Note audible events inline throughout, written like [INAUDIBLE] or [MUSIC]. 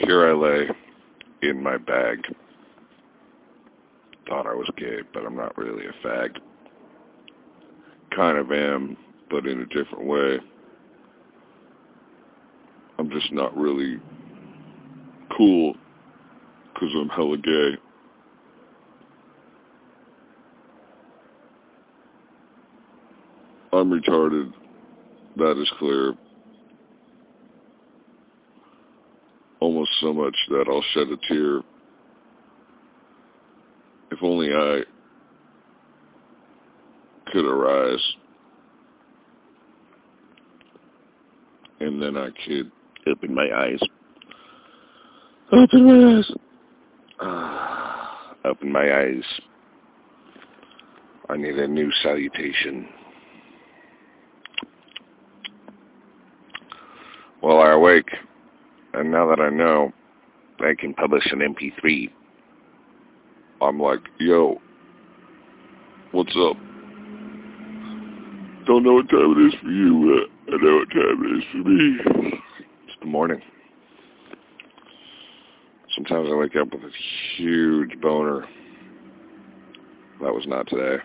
here I lay in my bag. Thought I was gay, but I'm not really a fag. Kind of am, but in a different way. I'm just not really cool because I'm hella gay. I'm retarded. That is clear. Almost so much that I'll shed a tear. If only I could arise. And then I could open my eyes. Open my eyes. Ah, [SIGHS] open my eyes. I need a new salutation. While I awake, and now that I know I can publish an MP3, I'm like, yo, what's up? Don't know what time it is for you, but I know what time it is for me. It's the morning. Sometimes I wake up with a huge boner. That was not today.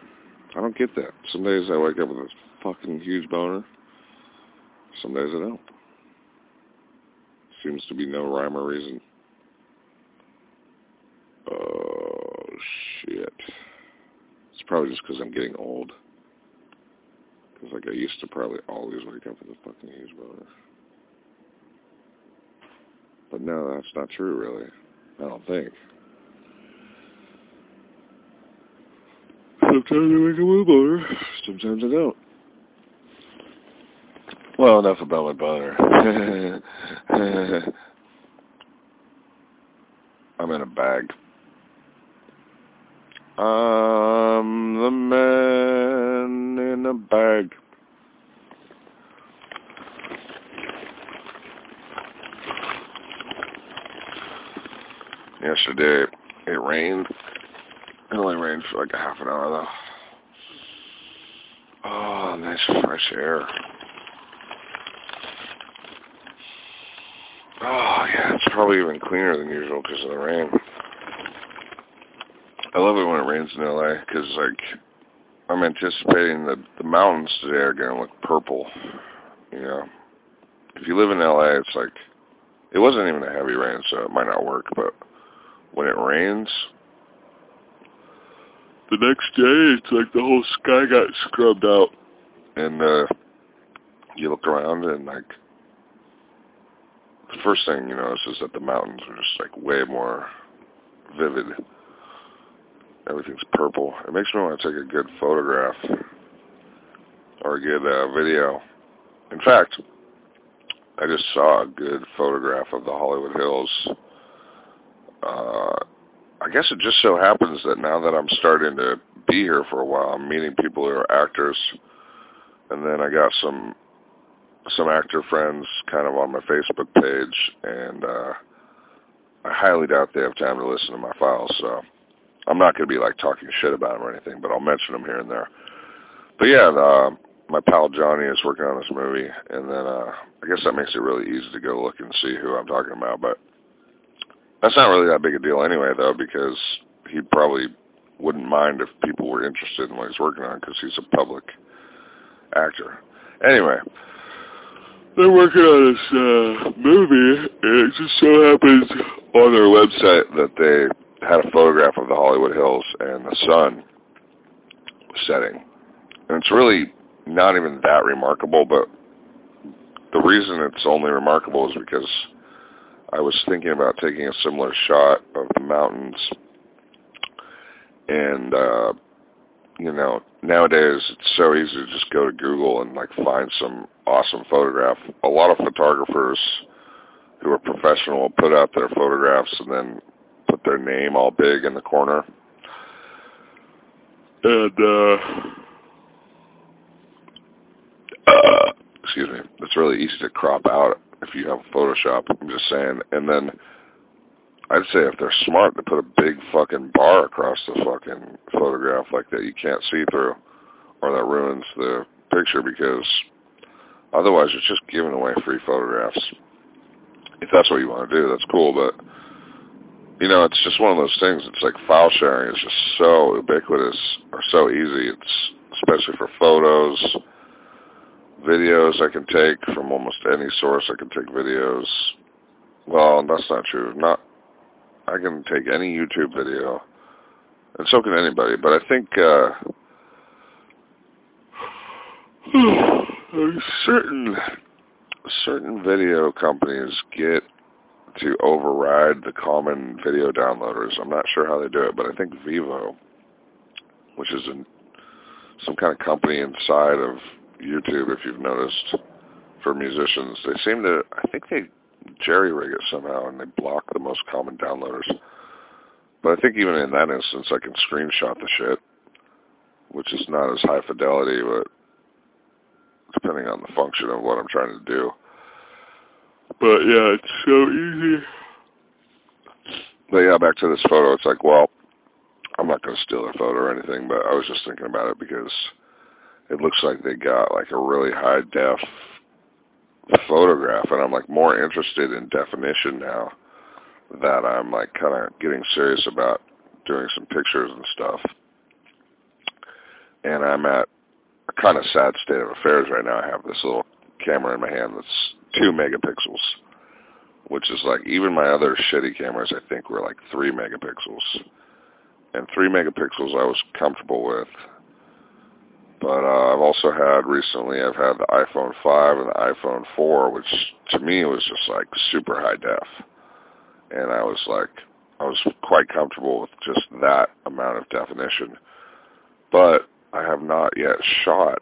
I don't get that. Some days I wake up with a fucking huge boner. Some days I don't. Seems to be no rhyme or reason. Oh, shit. It's probably just because I'm getting old. Because, like, I used to probably always wake up with a fucking huge boner. But no, that's not true, really. I don't think. Sometimes I wake up with a boner. Sometimes I don't. Well, enough about my boner. [LAUGHS] I'm in a bag. I'm the man in a bag. Yesterday, it rained. It only rained for like a half an hour, though. Oh, nice fresh air. Oh, yeah, it's probably even cleaner than usual because of the rain. I love it when it rains in LA because, like, I'm anticipating that the mountains today are going to look purple. You know, if you live in LA, it's like, it wasn't even a heavy rain, so it might not work, but when it rains, the next day it's like the whole sky got scrubbed out. And uh you look around and like the first thing you notice is that the mountains are just like way more vivid. Everything's purple. It makes me want to take a good photograph or a good video. In fact, I just saw a good photograph of the Hollywood Hills uh, I guess it just so happens that now that I'm starting to be here for a while, I'm meeting people who are actors, and then I got some some actor friends kind of on my Facebook page, and uh, I highly doubt they have time to listen to my files, so I'm not going to be like talking shit about them or anything, but I'll mention them here and there. But yeah, uh, my pal Johnny is working on this movie, and then uh, I guess that makes it really easy to go look and see who I'm talking about, but that's not really that big a deal anyway, though, because he probably wouldn't mind if people were interested in what he's working on because he's a public actor. Anyway, they're working on this uh, movie, and it just so happens on their website that they had a photograph of the Hollywood Hills and the sun setting. And it's really not even that remarkable, but the reason it's only remarkable is because I was thinking about taking a similar shot of the mountains. And, uh, you know, nowadays it's so easy to just go to Google and like find some awesome photograph. A lot of photographers who are professional will put out their photographs and then put their name all big in the corner. And, uh, uh, excuse me, it's really easy to crop out if you have Photoshop. I'm just saying. And then I'd say if they're smart, to put a big fucking bar across the fucking photograph like that you can't see through, or that ruins the picture because otherwise it's just giving away free photographs. if that's what you want to do, that's cool. But you know, it's just one of those things. It's like file sharing is just so ubiquitous or so easy. It's especially for photos, videos. I can take from almost any source. I can take videos. Well, that's not true. Not. I can take any YouTube video, and so can anybody. But I think uh, [SIGHS] certain certain video companies get to override the common video downloaders. I'm not sure how they do it, but I think Vevo, which is some kind of company inside of YouTube, if you've noticed, for musicians, they seem to, I think they jerry rig it somehow and they block the most common downloaders. But I think even in that instance, I can screenshot the shit, which is not as high fidelity, but depending on the function of what I'm trying to do. But yeah, it's so easy. But yeah, back to this photo. It's like, well, I'm not going to steal their photo or anything, but I was just thinking about it because it looks like they got like a really high def photograph, and I'm like more interested in definition now that I'm like kind of getting serious about doing some pictures and stuff. And I'm at a kind of sad state of affairs right now. I have this little camera in my hand that's two megapixels, which is like even my other shitty cameras I think were like three megapixels. And three megapixels I was comfortable with. But uh, I've also had recently, I've had the iPhone 5 and the iPhone 4, which to me was just like super high def. And I was like, I was quite comfortable with just that amount of definition. But I have not yet shot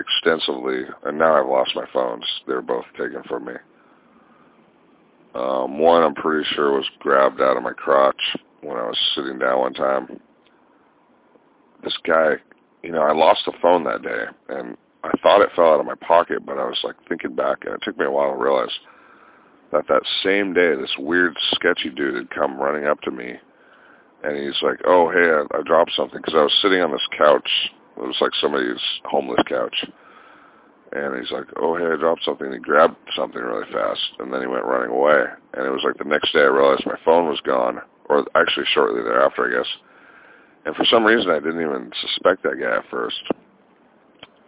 extensively, and now I've lost my phones. They were both taken from me. Um, one I'm pretty sure was grabbed out of my crotch when I was sitting down one time. This guy, you know, I lost the phone that day, and I thought it fell out of my pocket, but I was like thinking back, and it took me a while to realize that that same day, this weird, sketchy dude had come running up to me, and he's like, "Oh, hey, I, I dropped something," because I was sitting on this couch it was like somebody's homeless couch. And he's like, oh, hey, I dropped something. He grabbed something really fast, and then he went running away. And it was like the next day I realized my phone was gone, or actually shortly thereafter, I guess. And for some reason, I didn't even suspect that guy at first.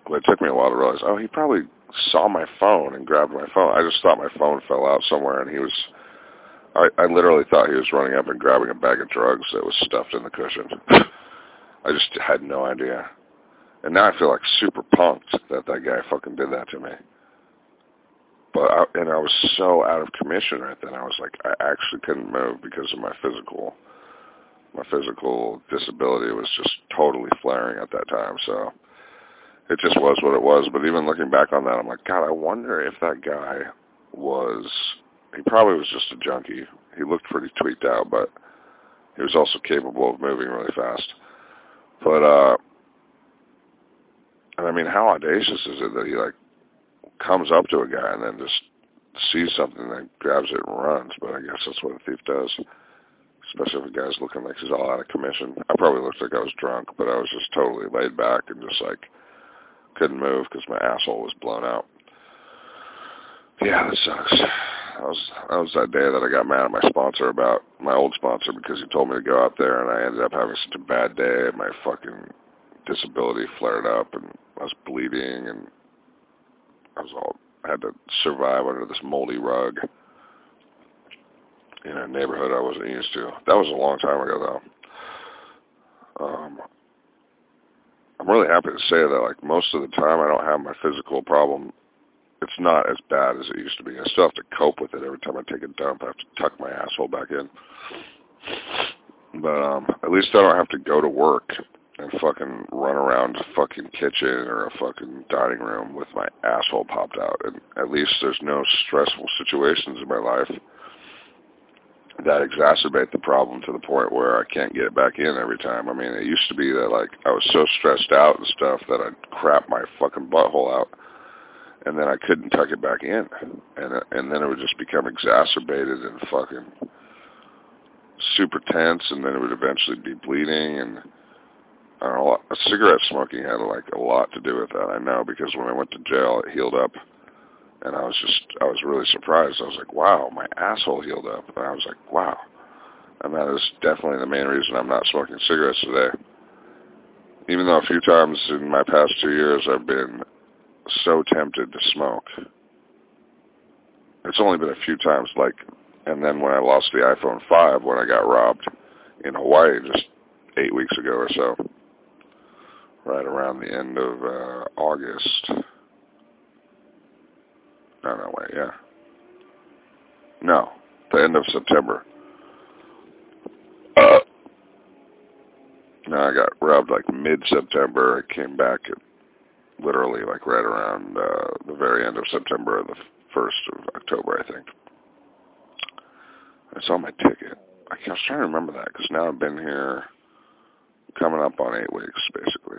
But it took me a while to realize, oh, he probably saw my phone and grabbed my phone. I just thought my phone fell out somewhere, and he was, I, I literally thought he was running up and grabbing a bag of drugs that was stuffed in the cushion. [COUGHS] I just had no idea. And now I feel like super punked that that guy fucking did that to me. But I, and I was so out of commission right then. I was like, I actually couldn't move because of my physical, my physical disability was just totally flaring at that time. So it just was what it was. But even looking back on that, I'm like, God, I wonder if that guy was. He probably was just a junkie. He looked pretty tweaked out, but he was also capable of moving really fast. But uh and I mean, how audacious is it that he like comes up to a guy and then just sees something and grabs it and runs? But I guess that's what a thief does. Especially if a guy's looking like he's all out of commission. I probably looked like I was drunk, but I was just totally laid back and just like couldn't move because my asshole was blown out. Yeah, that sucks. That was that was that day that I got mad at my sponsor about my old sponsor because he told me to go out there and I ended up having such a bad day. My fucking disability flared up and I was bleeding and I was all I had to survive under this moldy rug in a neighborhood I wasn't used to. That was a long time ago though. Um I'm really happy to say that like most of the time I don't have my physical problem it's not as bad as it used to be. I still have to cope with it every time I take a dump. I have to tuck my asshole back in. But um at least I don't have to go to work and fucking run around a fucking kitchen or a fucking dining room with my asshole popped out. And at least there's no stressful situations in my life that exacerbate the problem to the point where I can't get it back in every time. I mean, it used to be that like I was so stressed out and stuff that I'd crap my fucking butthole out and then I couldn't tuck it back in. And and then it would just become exacerbated and fucking super tense and then it would eventually be bleeding and I don't know, cigarette smoking had like a lot to do with that. I know because when I went to jail, it healed up and I was just, I was really surprised. I was like, wow, my asshole healed up. And I was like, wow. And that is definitely the main reason I'm not smoking cigarettes today. Even though a few times in my past two years I've been so tempted to smoke. It's only been a few times, like, and then when I lost the iPhone 5 when I got robbed in Hawaii just eight weeks ago or so, right around the end of uh, August. No, no, wait, yeah. No, the end of September. Uh, no, I got robbed like mid-September. I came back at literally like right around uh, the very end of September the 1st of October, I think. I saw my ticket. I was trying to remember that because now I've been here coming up on eight weeks, basically.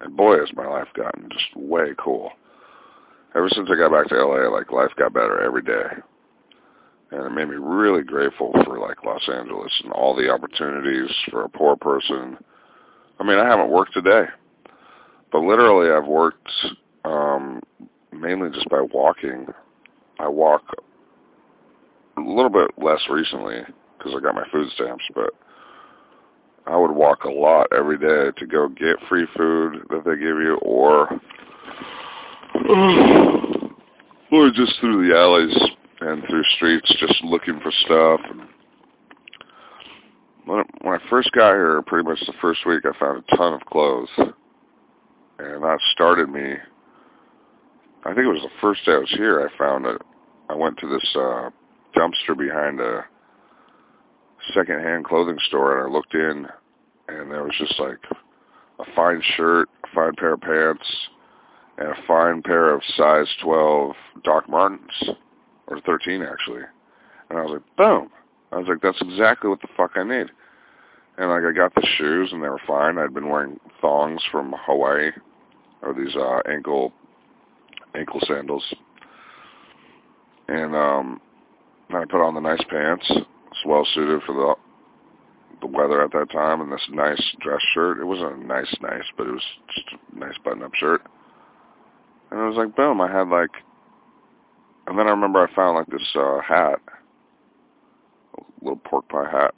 And boy, has my life gotten just way cool ever since I got back to LA, like life got better every day. And it made me really grateful for like Los Angeles and all the opportunities for a poor person. I mean, I haven't worked today, but literally I've worked um, mainly just by walking. I walk a little bit less recently because I got my food stamps, but I would walk a lot every day to go get free food that they give you or or just through the alleys and through streets, just looking for stuff. And when, I first got here, pretty much the first week, I found a ton of clothes, and that started me. I think it was the first day I was here. I found it. I went to this uh, dumpster behind a secondhand clothing store, and I looked in, and there was just like a fine shirt, a fine pair of pants and a fine pair of size 12 Doc Martens, or 13 actually. And I was like, boom. I was like, that's exactly what the fuck I need. And like I got the shoes and they were fine. I'd been wearing thongs from Hawaii, or these uh, ankle ankle sandals. And um, I put on the nice pants. It's well suited for the the weather at that time, and this nice dress shirt. It wasn't a nice, nice, but it was just a nice button-up shirt. And I was like, boom, I had like, and then I remember I found like this uh, hat, a little pork pie hat.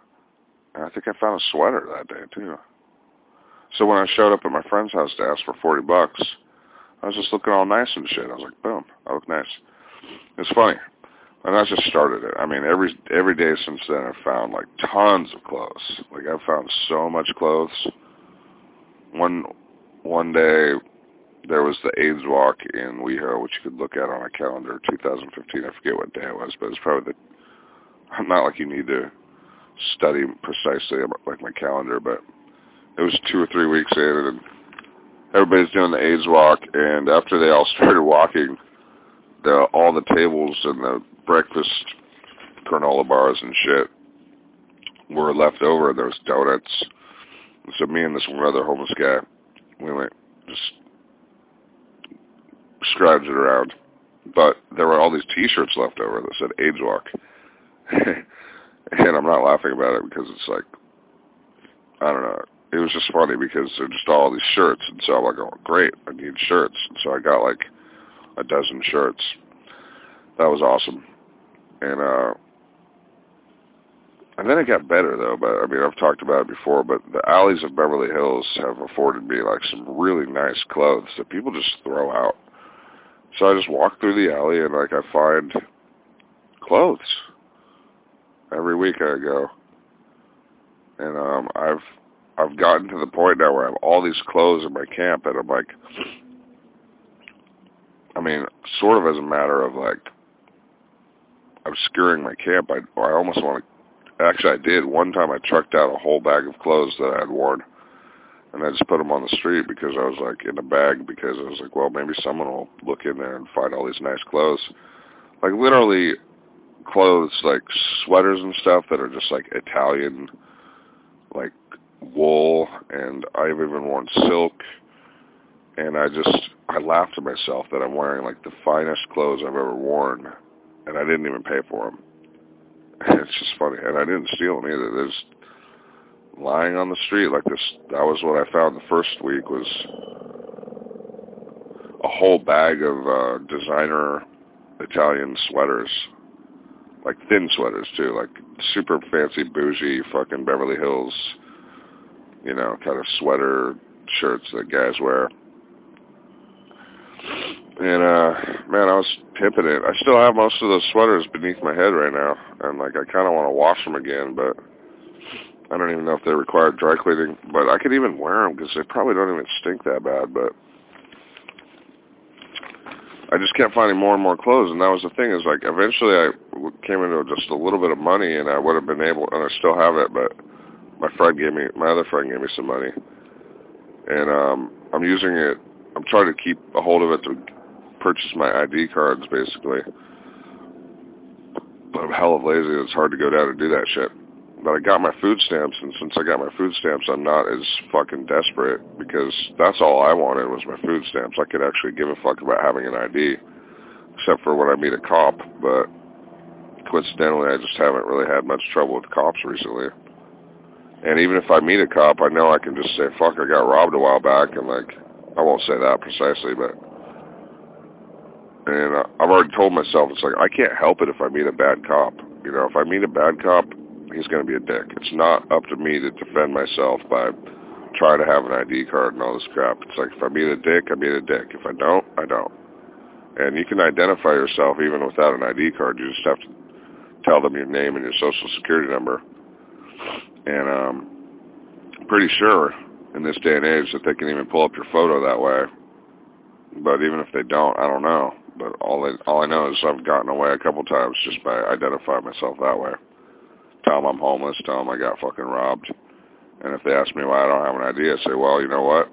And I think I found a sweater that day too. So when I showed up at my friend's house to ask for 40 bucks, I was just looking all nice and shit. I was like, boom, I look nice. It's funny. And I just started it. I mean, every every day since then, I've found like tons of clothes. Like I've found so much clothes. One one day, there was the AIDS walk in WeHo, which you could look at on a calendar, 2015. I forget what day it was, but it's probably the. Not like you need to study precisely like my calendar, but it was two or three weeks in, and everybody's doing the AIDS walk. And after they all [LAUGHS] started walking, the all the tables and the breakfast granola bars and shit were left over. There was donuts. And so me and this one other homeless guy, we went just scrounged it around. But there were all these T-shirts left over that said AIDS Walk. [LAUGHS] and I'm not laughing about it because it's like, I don't know. It was just funny because they're just all these shirts. And so I'm like, oh, great, I need shirts. And so I got like a dozen shirts. That was awesome. And, uh, and then it got better though, but I mean, I've talked about it before, but the alleys of Beverly Hills have afforded me like some really nice clothes that people just throw out. So I just walk through the alley and like I find clothes. Every week I go. And um I've I've gotten to the point now where I have all these clothes in my camp and I'm like I mean, sort of as a matter of like obscuring my camp, I I almost want to actually I did. One time I trucked out a whole bag of clothes that I had worn and I just put them on the street because I was like in a bag because I was like, well, maybe someone will look in there and find all these nice clothes, like literally clothes like sweaters and stuff that are just like Italian, like wool, and I've even worn silk, and I just I laughed to myself that I'm wearing like the finest clothes I've ever worn, and I didn't even pay for them. [LAUGHS] It's just funny, and I didn't steal them either. There's lying on the street like this. That was what I found the first week was a whole bag of uh, designer Italian sweaters. Like thin sweaters too, like super fancy bougie fucking Beverly Hills, you know, kind of sweater shirts that guys wear. And uh man, I was pimping it. I still have most of those sweaters beneath my head right now, and like I kind of want to wash them again, but I don't even know if they require dry cleaning. But I could even wear them because they probably don't even stink that bad. But I just kept finding more and more clothes, and that was the thing. Is like eventually I came into just a little bit of money, and I would have been able, and I still have it, but my friend gave me, my other friend gave me some money, and um, I'm using it. I'm trying to keep a hold of it to purchase my ID cards, basically. But I'm hell of lazy. It's hard to go down and do that shit. But I got my food stamps, and since I got my food stamps, I'm not as fucking desperate because that's all I wanted was my food stamps. I could actually give a fuck about having an ID, except for when I meet a cop. But coincidentally, I just haven't really had much trouble with cops recently. And even if I meet a cop, I know I can just say, fuck, I got robbed a while back, and like, I won't say that precisely, but and uh, I've already told myself it's like I can't help it if I meet a bad cop. You know, if I meet a bad cop, he's going to be a dick. It's not up to me to defend myself by trying to have an ID card and all this crap. It's like if I meet a dick, I meet a dick. If I don't, I don't. And you can identify yourself even without an ID card. You just have to tell them your name and your social security number. And um, I'm pretty sure in this day and age that they can even pull up your photo that way. But even if they don't, I don't know. But all I, all I know is I've gotten away a couple times just by identifying myself that way. Tell them I'm homeless. Tell them I got fucking robbed. And if they ask me why I don't have an ID, I say, well, you know what?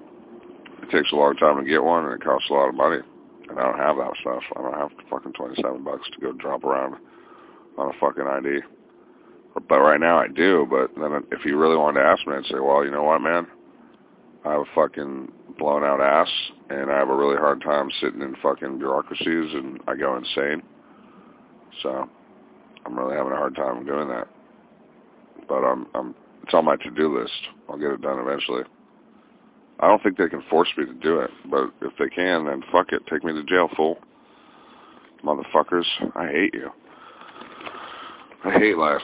It takes a long time to get one, and it costs a lot of money. And I don't have that stuff. I don't have fucking 27 bucks to go drop around on a fucking ID. But right now I do. But then if you really wanted to ask me, I'd say, well, you know what, man? I have a fucking blown out ass, and I have a really hard time sitting in fucking bureaucracies, and I go insane. So I'm really having a hard time doing that. But I'm, I'm, it's on my to-do list. I'll get it done eventually. I don't think they can force me to do it, but if they can, then fuck it. Take me to jail, fool. Motherfuckers, I hate you. I hate life.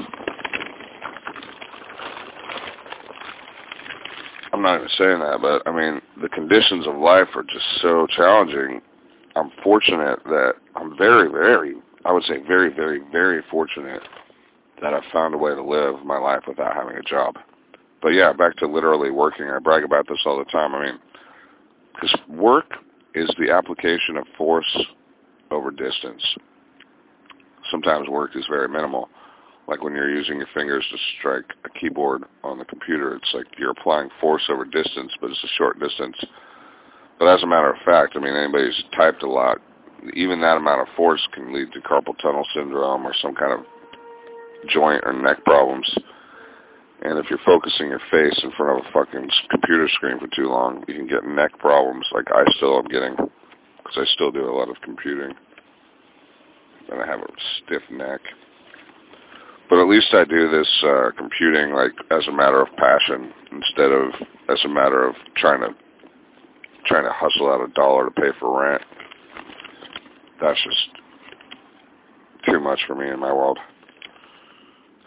I'm not even saying that, but I mean, the conditions of life are just so challenging. I'm fortunate that I'm very, very, I would say very, very, very fortunate that I've found a way to live my life without having a job. But yeah, back to literally working. I brag about this all the time. I mean, because work is the application of force over distance. Sometimes work is very minimal like when you're using your fingers to strike a keyboard on the computer, it's like you're applying force over distance, but it's a short distance. But as a matter of fact, I mean, anybody who's typed a lot, even that amount of force can lead to carpal tunnel syndrome or some kind of joint or neck problems. And if you're focusing your face in front of a fucking computer screen for too long, you can get neck problems like I still am getting because I still do a lot of computing. And I have a stiff neck. But at least I do this uh, computing like as a matter of passion instead of as a matter of trying to trying to hustle out a dollar to pay for rent. That's just too much for me in my world.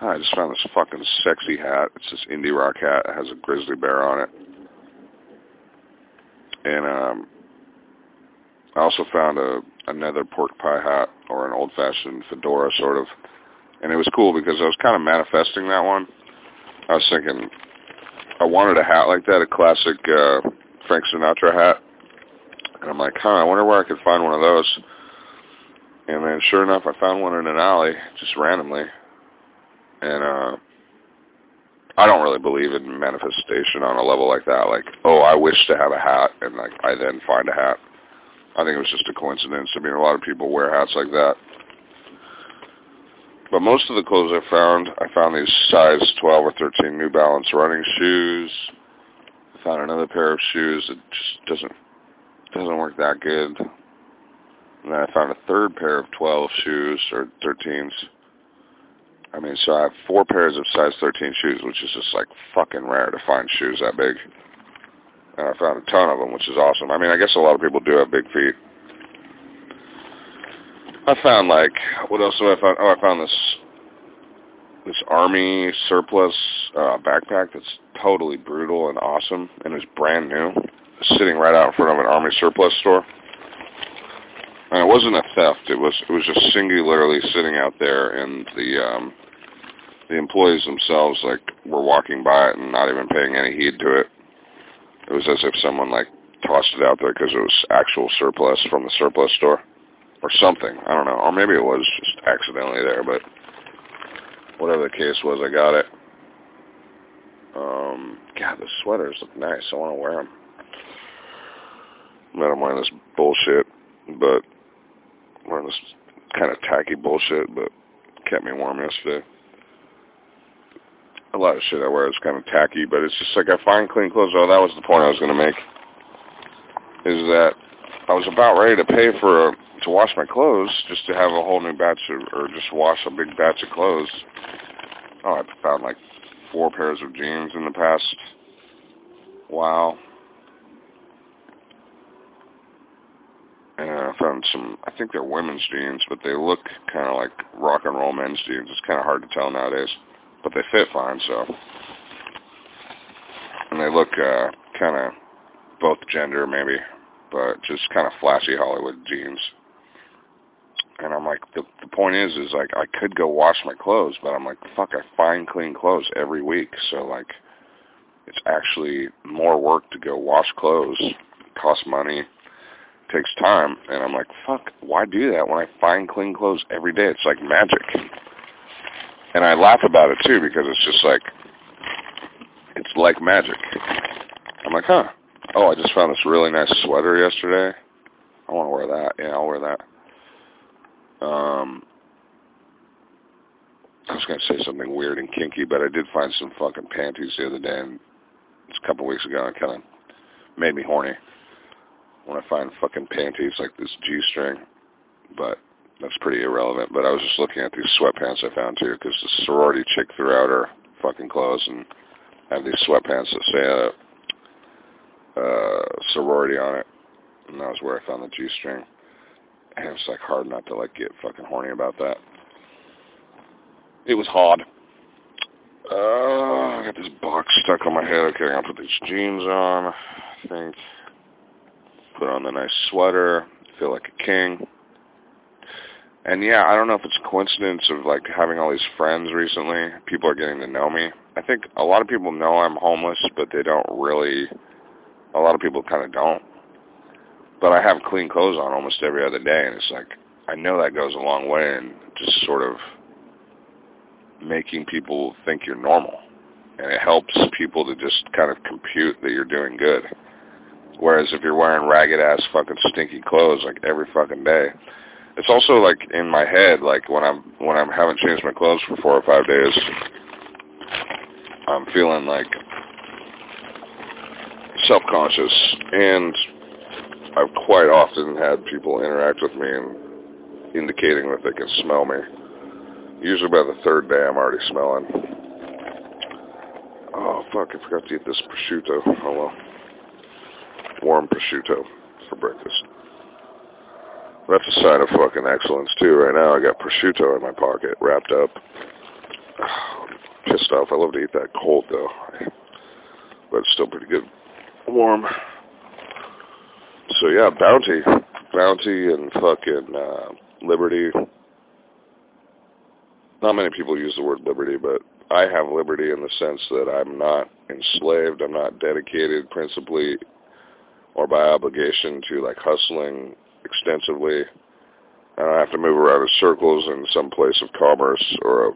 I just found this fucking sexy hat. It's this indie rock hat. It has a grizzly bear on it. And um I also found a another pork pie hat or an old fashioned fedora sort of and it was cool because I was kind of manifesting that one. I was thinking I wanted a hat like that, a classic uh, Frank Sinatra hat. And I'm like, huh, I wonder where I could find one of those. And then sure enough, I found one in an alley, just randomly. And uh I don't really believe in manifestation on a level like that. Like, oh, I wish to have a hat, and like I then find a hat. I think it was just a coincidence. I mean, a lot of people wear hats like that. But most of the clothes I found, I found these size 12 or 13 New Balance running shoes. I found another pair of shoes that just doesn't doesn't work that good. And then I found a third pair of 12 shoes or 13s. I mean, so I have four pairs of size 13 shoes, which is just like fucking rare to find shoes that big. And I found a ton of them, which is awesome. I mean, I guess a lot of people do have big feet. I found like what else did I find? Oh, I found this this army surplus uh, backpack that's totally brutal and awesome, and it's brand new, sitting right out in front of an army surplus store. And it wasn't a theft; it was it was just singularly sitting out there, in the um, the employees themselves like were walking by it and not even paying any heed to it. It was as if someone like tossed it out there because it was actual surplus from the surplus store or something. I don't know. Or maybe it was just accidentally there, but whatever the case was, I got it. Um, God, the sweaters look nice. I want to wear them. I'm wearing this bullshit, but wearing this kind of tacky bullshit, but kept me warm yesterday. A lot of shit I wear is kind of tacky, but it's just like I find clean clothes. Oh, that was the point I was going to make. Is that I was about ready to pay for a to wash my clothes, just to have a whole new batch of, or just wash a big batch of clothes. Oh, I found like four pairs of jeans in the past while. And I found some, I think they're women's jeans, but they look kind of like rock and roll men's jeans. It's kind of hard to tell nowadays, but they fit fine, so. And they look uh, kind of both gender maybe, but just kind of flashy Hollywood jeans and I'm like, the, the point is, is like I could go wash my clothes, but I'm like, fuck, I find clean clothes every week, so like, it's actually more work to go wash clothes. Costs money, takes time, and I'm like, fuck, why do that when I find clean clothes every day? It's like magic. And I laugh about it too because it's just like, it's like magic. I'm like, huh. Oh, I just found this really nice sweater yesterday. I want to wear that. Yeah, I'll wear that. Um, I was going to say something weird and kinky, but I did find some fucking panties the other day, and it's a couple weeks ago, and kind of made me horny when I find fucking panties like this G-string, but that's pretty irrelevant. But I was just looking at these sweatpants I found too, because the sorority chick threw out her fucking clothes, and have these sweatpants that say uh, uh, sorority on it, and that was where I found the G-string. And it was like hard not to like get fucking horny about that. It was hard. Uh, I got this box stuck on my head. Okay, I'm gonna put these jeans on. I think. Put on the nice sweater. Feel like a king. And yeah, I don't know if it's a coincidence of like having all these friends recently. People are getting to know me. I think a lot of people know I'm homeless, but they don't really. A lot of people kind of don't but I have clean clothes on almost every other day, and it's like I know that goes a long way in just sort of making people think you're normal, and it helps people to just kind of compute that you're doing good. Whereas if you're wearing ragged ass fucking stinky clothes like every fucking day, it's also like in my head, like when I'm when I haven't changed my clothes for four or five days, I'm feeling like self-conscious and I've quite often had people interact with me and indicating that they can smell me. Usually by the third day I'm already smelling. Oh, fuck, I forgot to eat this prosciutto. Oh, well. Warm prosciutto for breakfast. That's a sign of fucking excellence, too. Right now I got prosciutto in my pocket, wrapped up. [SIGHS] Pissed off. I love to eat that cold, though. But it's still pretty good. Warm so yeah, bounty, bounty, and fucking uh, liberty. Not many people use the word liberty, but I have liberty in the sense that I'm not enslaved. I'm not dedicated principally or by obligation to like hustling extensively. I don't have to move around in circles in some place of commerce or a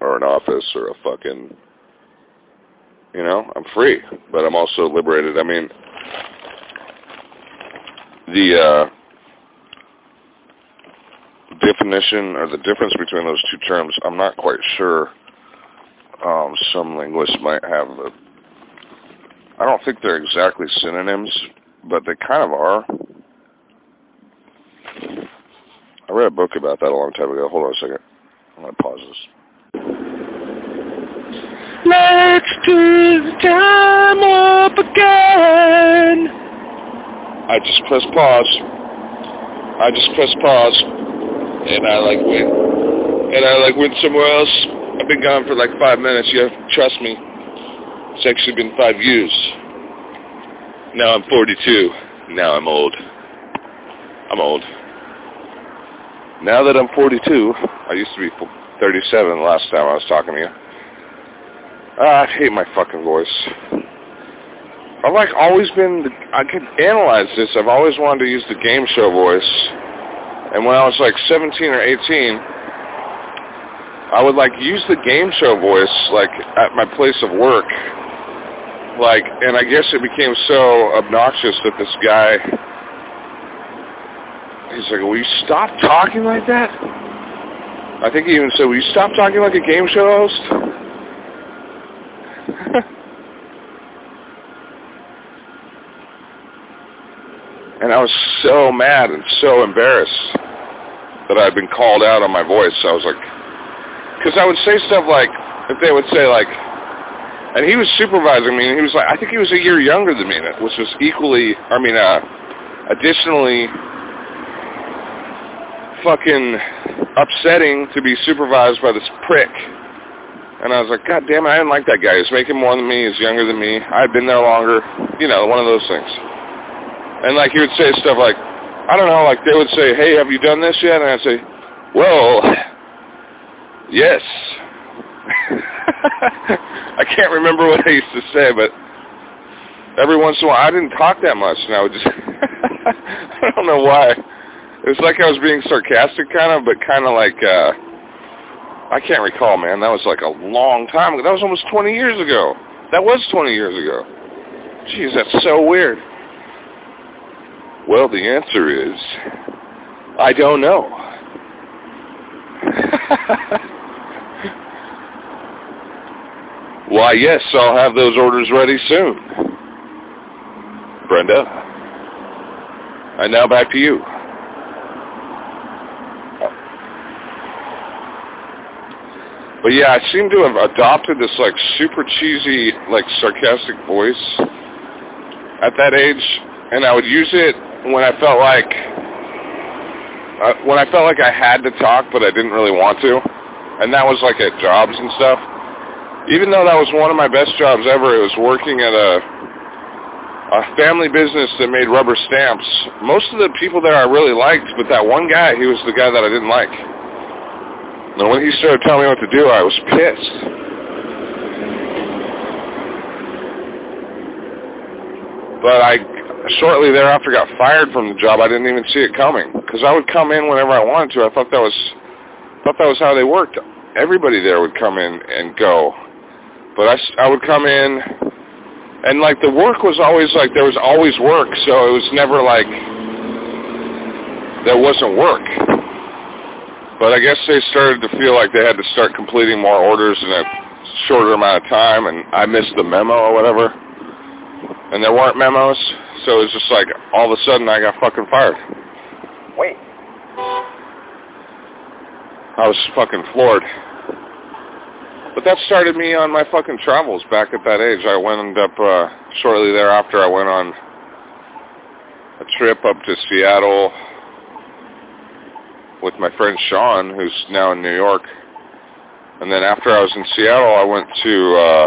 or an office or a fucking you know, I'm free, but I'm also liberated. I mean, the uh, definition or the difference between those two terms, I'm not quite sure. Um, some linguists might have the. I don't think they're exactly synonyms, but they kind of are. I read a book about that a long time ago. Hold on a second. I'm going to pause this. Let's do the time up again. I just press pause. I just press pause. and I like went, and I like went somewhere else. I've been gone for like five minutes. You have to trust me. It's actually been five years. Now I'm 42. Now I'm old. I'm old. Now that I'm 42, I used to be 37 the last time I was talking to you. Uh, I hate my fucking voice. I've like always been, the, I can analyze this, I've always wanted to use the game show voice. And when I was like 17 or 18, I would like use the game show voice like at my place of work. Like, and I guess it became so obnoxious that this guy, he's like, will you stop talking like that? I think he even said, will you stop talking like a game show host? [LAUGHS] and I was so mad and so embarrassed that I'd been called out on my voice. I was like, because I would say stuff like, if they would say like, and he was supervising me, and he was like, I think he was a year younger than me, which was equally, I mean, uh, additionally fucking upsetting to be supervised by this prick. And I was like, God damn it, I didn't like that guy. He's making more than me. He's younger than me. I've been there longer. You know, one of those things. And like he would say stuff like, I don't know, like they would say, hey, have you done this yet? And I'd say, well, Yes. [LAUGHS] I can't remember what I used to say, but every once in a while, I didn't talk that much, and I would just, [LAUGHS] I don't know why. It was like I was being sarcastic kind of, but kind of like, uh, I can't recall, man. That was like a long time ago. That was almost 20 years ago. That was 20 years ago. Jeez, that's so weird. Well, the answer is, I don't know. [LAUGHS] Why, yes, I'll have those orders ready soon. Brenda. And now back to you. But yeah, I seem to have adopted this like super cheesy, like sarcastic voice at that age, and I would use it when I felt like uh, when I felt like I had to talk, but I didn't really want to, and that was like at jobs and stuff even though that was one of my best jobs ever, it was working at a a family business that made rubber stamps. Most of the people there I really liked, but that one guy, he was the guy that I didn't like. And when he started telling me what to do, I was pissed. But I shortly thereafter got fired from the job. I didn't even see it coming because I would come in whenever I wanted to. I thought that was thought that was how they worked. Everybody there would come in and go but I, I would come in, and like the work was always like there was always work, so it was never like there wasn't work. But I guess they started to feel like they had to start completing more orders in a shorter amount of time, and I missed the memo or whatever. And there weren't memos, so it was just like all of a sudden I got fucking fired. Wait. I was fucking floored. But that started me on my fucking travels back at that age. I wound up, uh, shortly thereafter, I went on a trip up to Seattle with my friend Sean, who's now in New York. And then after I was in Seattle, I went to, uh,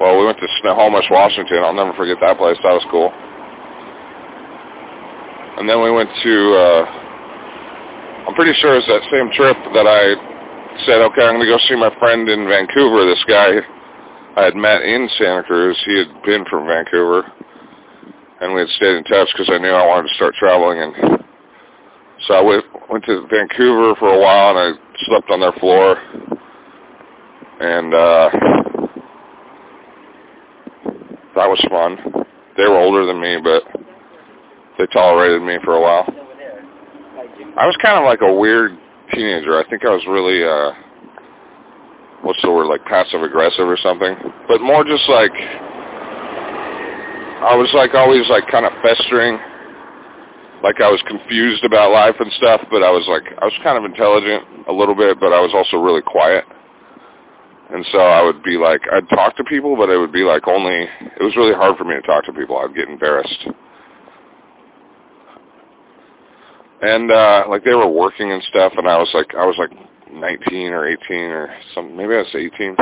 well, we went to Snohomish, Washington. I'll never forget that place. That was cool. And then we went to, uh, I'm pretty sure it's that same trip that I said, okay, I'm going to go see my friend in Vancouver. This guy I had met in Santa Cruz. He had been from Vancouver, and we had stayed in touch because I knew I wanted to start traveling. And so I went, went to Vancouver for a while, and I slept on their floor. And uh, that was fun. They were older than me, but they tolerated me for a while. I was kind of like a weird teenager. I think I was really, uh, what's the word, like passive aggressive or something. But more just like, I was like always like kind of festering. Like I was confused about life and stuff, but I was like, I was kind of intelligent a little bit, but I was also really quiet. And so I would be like, I'd talk to people, but it would be like only, it was really hard for me to talk to people. I'd get embarrassed. and uh like they were working and stuff, and I was like I was like 19 or 18 or something. Maybe I was 18.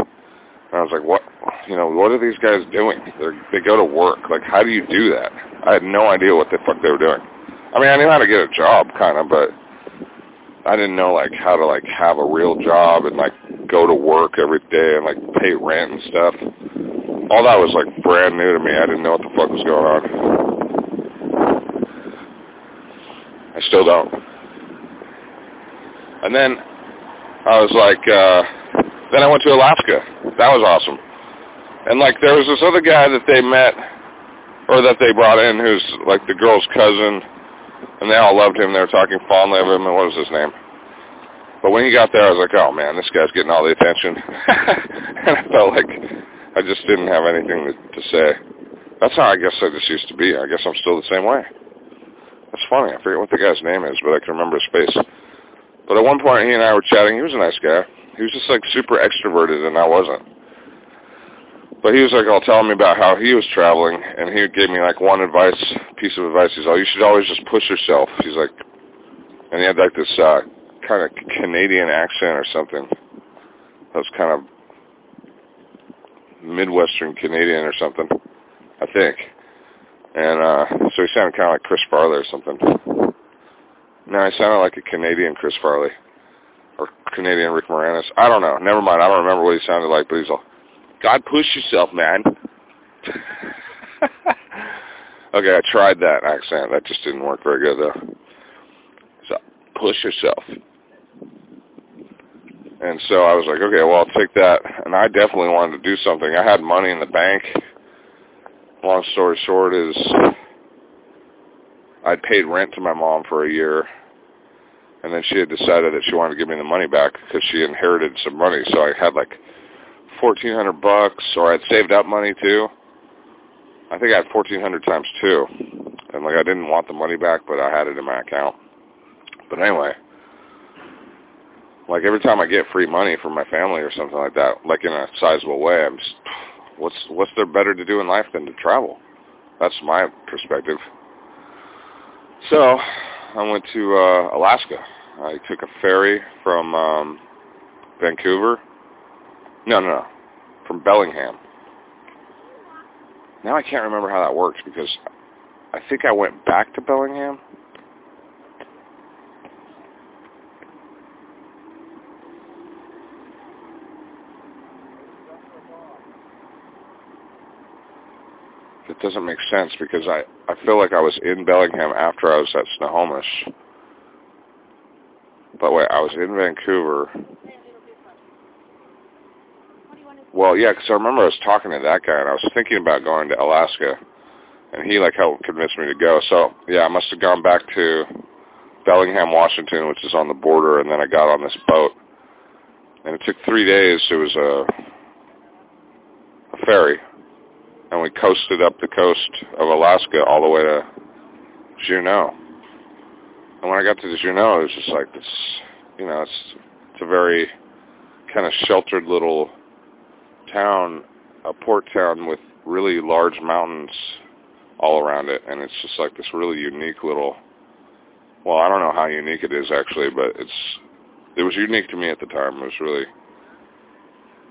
And I was like, what, you know, what are these guys doing? They're, they go to work. Like, how do you do that? I had no idea what the fuck they were doing. I mean, I knew how to get a job, kind of, but I didn't know like how to like have a real job and like go to work every day and like pay rent and stuff. All that was like brand new to me. I didn't know what the fuck was going on. I still don't. And then I was like, uh, then I went to Alaska. That was awesome. And like there was this other guy that they met or that they brought in who's like the girl's cousin and they all loved him. They were talking fondly of him and what was his name? But when he got there I was like, Oh man, this guy's getting all the attention [LAUGHS] and I felt like I just didn't have anything to, to say. That's how I guess I just used to be. I guess I'm still the same way. That's funny. I forget what the guy's name is, but I can remember his face. But at one point he and I were chatting. He was a nice guy. He was just like super extroverted and I wasn't. But he was like all telling me about how he was traveling and he gave me like one advice, piece of advice. He's like, you should always just push yourself. He's like, and he had like this uh, kind of Canadian accent or something. That was kind of Midwestern Canadian or something, I think. And uh, so he sounded kind of like Chris Farley or something. No, he sounded like a Canadian Chris Farley or Canadian Rick Moranis. I don't know. Never mind. I don't remember what he sounded like, but he's all, God, push yourself, man. [LAUGHS] okay, I tried that accent. That just didn't work very good, though. So, push yourself. And so I was like, okay, well, I'll take that. And I definitely wanted to do something. I had money in the bank. Long story short is I'd paid rent to my mom for a year and then she had decided that she wanted to give me the money back because she inherited some money. So I had like fourteen hundred bucks, or I'd saved up money too. I think I had fourteen hundred times two, and like I didn't want the money back, but I had it in my account. But anyway, like every time I get free money from my family or something like that, like in a sizable way, I'm just, what's what's there better to do in life than to travel? That's my perspective. So I went to uh, Alaska. I took a ferry from um, Vancouver. No, no, no, from Bellingham. Now I can't remember how that works because I think I went back to Bellingham. It doesn't make sense because I, I feel like I was in Bellingham after I was at Snohomish. But wait, I was in Vancouver. Well, yeah, because I remember I was talking to that guy, and I was thinking about going to Alaska, and he like helped convince me to go. So yeah, I must have gone back to Bellingham, Washington, which is on the border, and then I got on this boat, and it took three days. It was a, a ferry, and we coasted up the coast of Alaska all the way to Juneau. And when I got to the Juneau, it was just like this, you know, it's it's a very kind of sheltered little town, a port town with really large mountains all around it, and it's just like this really unique little. Well, I don't know how unique it is actually, but it's it was unique to me at the time. It was really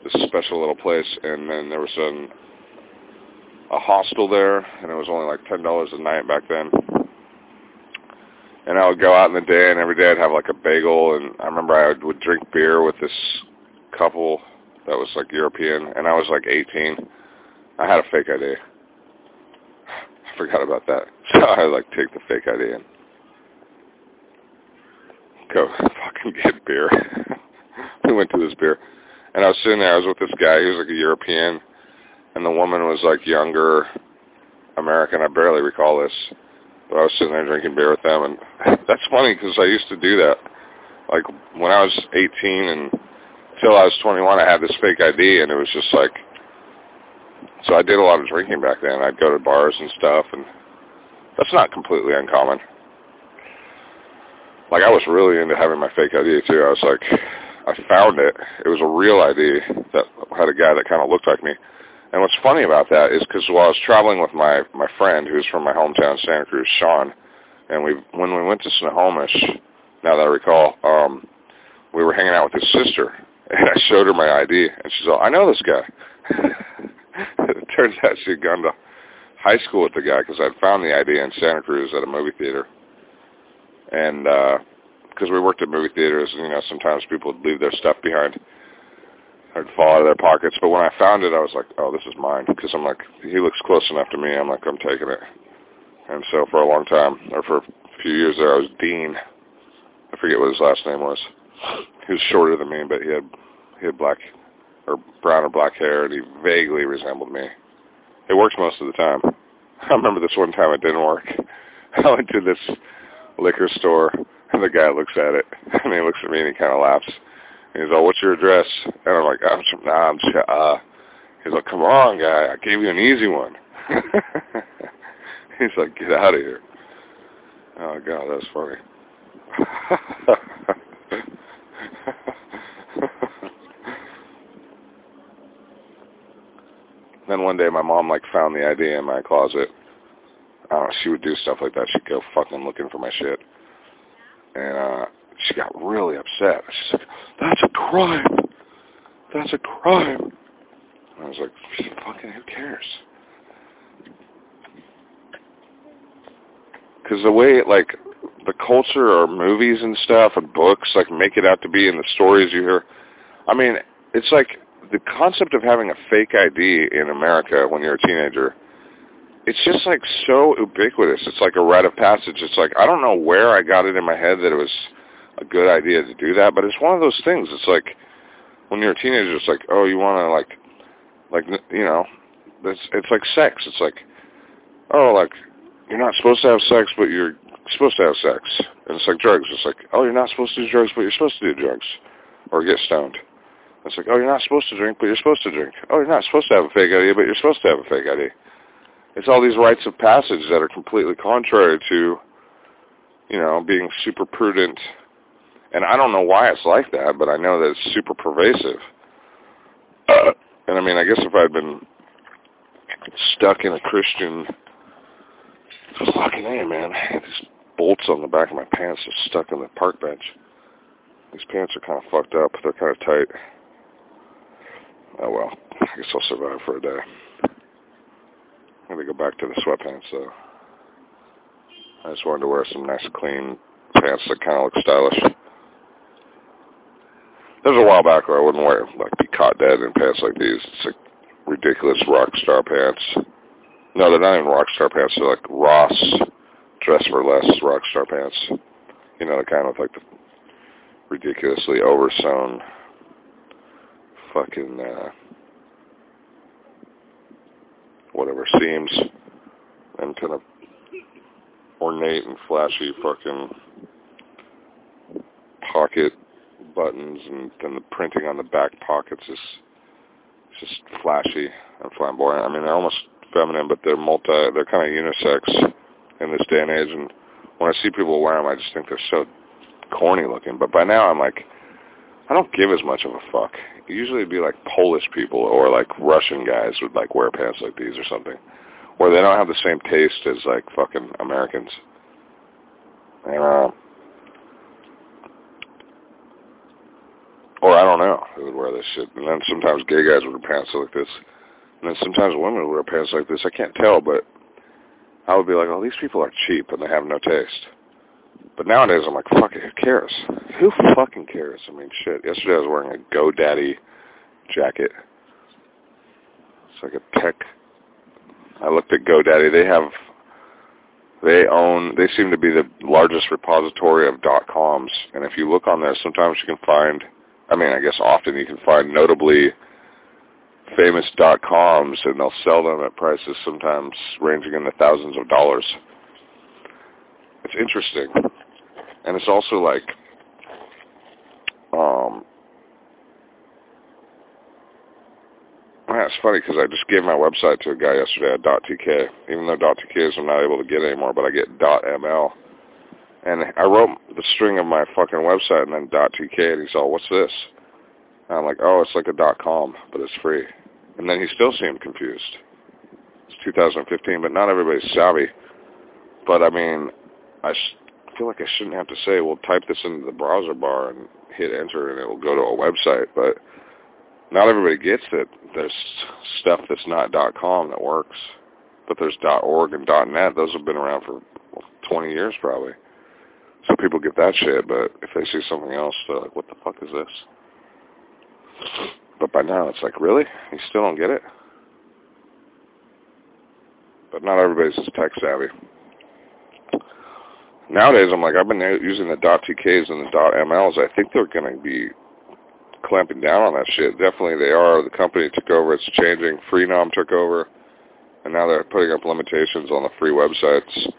this special little place, and then there was an a hostel there, and it was only like ten dollars a night back then and I would go out in the day, and every day I'd have like a bagel, and I remember I would, would drink beer with this couple that was like European, and I was like 18. I had a fake ID. I forgot about that, [LAUGHS] so I like take the fake ID and go [LAUGHS] fucking get beer. [LAUGHS] we went to this beer, and I was sitting there. I was with this guy. He was like a European, and the woman was like younger American. I barely recall this but I was sitting there drinking beer with them, and that's funny because I used to do that. Like when I was 18 and until I was 21, I had this fake ID, and it was just like. So I did a lot of drinking back then. I'd go to bars and stuff, and that's not completely uncommon. Like I was really into having my fake ID too. I was like, I found it. It was a real ID that had a guy that kind of looked like me. And what's funny about that is because while I was traveling with my my friend who's from my hometown, Santa Cruz, Sean, And we, when we went to Snohomish, now that I recall, um, we were hanging out with his sister, and I showed her my ID, and she's all, I know this guy. [LAUGHS] it turns out she had gone to high school with the guy because I'd found the ID in Santa Cruz at a movie theater. And because uh, we worked at movie theaters, you know, sometimes people would leave their stuff behind. I'd fall out of their pockets. But when I found it, I was like, oh, this is mine. Because I'm like, he looks close enough to me. I'm like, I'm taking it. And so for a long time, or for a few years there, I was Dean. I forget what his last name was. He was shorter than me, but he had he had black or brown or black hair, and he vaguely resembled me. It works most of the time. [LAUGHS] I remember this one time it didn't work. [LAUGHS] I went to this liquor store, and the guy looks at it, [LAUGHS] and he looks at me, and he kind of laughs. And he's like, what's your address? And I'm like, I'm from, nah, I'm just, uh, he's like, come on, guy, I gave you an easy one. he's like, get out of here. Oh, God, that's funny. Then one day my mom like found the ID in my closet. I don't know, she would do stuff like that. She'd go fucking looking for my shit. And uh she got really upset. She's like, That's a crime. That's a crime. I was like, fucking who cares? Because the way, like, the culture or movies and stuff and books, like, make it out to be in the stories you hear. I mean, it's like the concept of having a fake ID in America when you're a teenager, it's just like so ubiquitous. It's like a rite of passage. It's like I don't know where I got it in my head that it was a good idea to do that, but it's one of those things. It's like when you're a teenager, it's like, oh, you want to like, like you know, it's it's like sex. It's like, oh, like you're not supposed to have sex, but you're supposed to have sex, and it's like drugs. It's like, oh, you're not supposed to do drugs, but you're supposed to do drugs, or get stoned. It's like, oh, you're not supposed to drink, but you're supposed to drink. Oh, you're not supposed to have a fake ID, but you're supposed to have a fake ID. It's all these rites of passage that are completely contrary to, you know, being super prudent. And I don't know why it's like that, but I know that it's super pervasive. Uh, [COUGHS] and I mean, I guess if I'd been stuck in a Christian, fucking hey, man, these bolts on the back of my pants are stuck in the park bench. These pants are kind of fucked up. They're kind of tight. Oh well, I guess I'll survive for a day. I'm gonna go back to the sweatpants though. I just wanted to wear some nice clean pants that kind of look stylish. There was a while back where I wouldn't wear like be caught dead in pants like these. It's like ridiculous rock star pants. No, they're not even rock star pants. They're like Ross dress for less rock star pants. You know, the kind of like the ridiculously oversewn fucking uh, whatever seams and kind of ornate and flashy fucking pocket buttons and then the printing on the back pockets is just flashy and flamboyant. I mean, they're almost feminine, but they're multi, they're kind of unisex in this day and age. And when I see people wear them, I just think they're so corny looking. But by now, I'm like, I don't give as much of a fuck. Usually it'd be like Polish people or like Russian guys would like wear pants like these or something. Or they don't have the same taste as like fucking Americans. And uh or I don't know, they would wear this shit. And then sometimes gay guys would wear pants like this. And then sometimes women would wear pants like this. I can't tell, but I would be like, oh, these people are cheap and they have no taste. But nowadays, I'm like, fuck it, who cares? Who fucking cares? I mean, shit. Yesterday I was wearing a GoDaddy jacket. It's like a tech. I looked at GoDaddy. They have, they own, they seem to be the largest repository of dot coms. And if you look on there, sometimes you can find, I mean, I guess often you can find notably famous dot coms, and they'll sell them at prices sometimes ranging in the thousands of dollars. It's interesting and it's also like um it's funny because I just gave my website to a guy yesterday at .tk. Even though .tk is I'm not able to get anymore, but I get .ml. And I wrote the string of my fucking website and then .tk, and he's all, "What's this?" And I'm like, "Oh, it's like a .com, but it's free." And then he still seemed confused. It's 2015, but not everybody's savvy. But I mean, I sh- feel like I shouldn't have to say, well, type this into the browser bar and hit enter and it'll go to a website, but not everybody gets that there's stuff that's not .com that works, but there's .org and .net. Those have been around for 20 years probably. So people get that shit, but if they see something else, they're like, what the fuck is this? But by now, it's like, really? You still don't get it? But not everybody's as tech savvy. Nowadays, I'm like, I've been using the dot .tks and the .mls. I think they're going to be clamping down on that shit. Definitely they are. The company took over. It's changing. Freenom took over. And now they're putting up limitations on the free websites.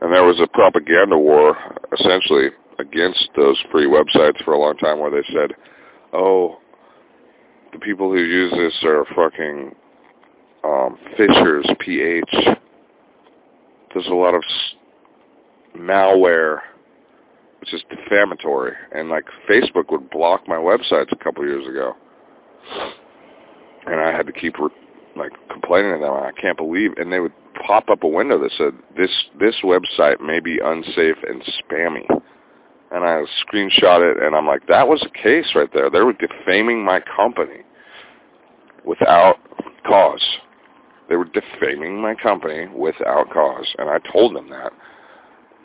And there was a propaganda war, essentially, against those free websites for a long time where they said, oh, the people who use this are fucking um, Phishers, PH. There's a lot of malware, which is defamatory. And like Facebook would block my websites a couple years ago. And I had to keep like complaining to them. I can't believe, and they would pop up a window that said this this website may be unsafe and spammy. And I screenshot it, and I'm like, that was a case right there. They were defaming my company without cause. They were defaming my company without cause, and I told them that.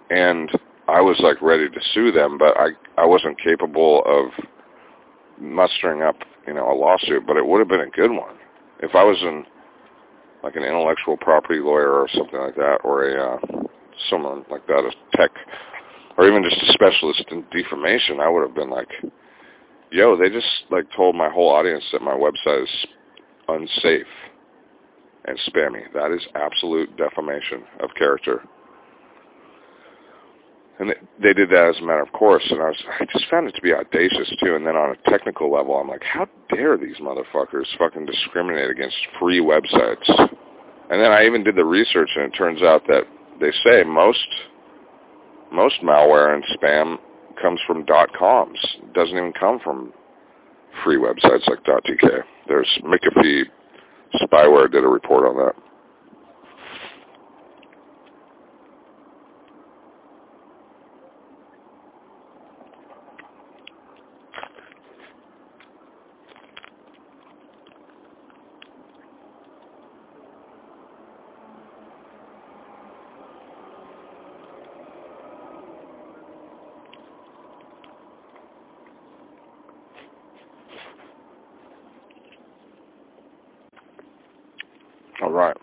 And I was like ready to sue them, but I I wasn't capable of mustering up, you know, a lawsuit. But it would have been a good one if I was in like an intellectual property lawyer or something like that, or a uh, someone like that, a tech, or even just a specialist in defamation, I would have been like, "Yo, they just like told my whole audience that my website is unsafe and spammy. That is absolute defamation of character." And they did that as a matter of course, and I was I just found it to be audacious too. And then on a technical level, I'm like, how dare these motherfuckers fucking discriminate against free websites? And then I even did the research, and it turns out that they say most most malware and spam comes from .coms. It doesn't even come from free websites like .tk. There's McAfee Spyware did a report on that. All right.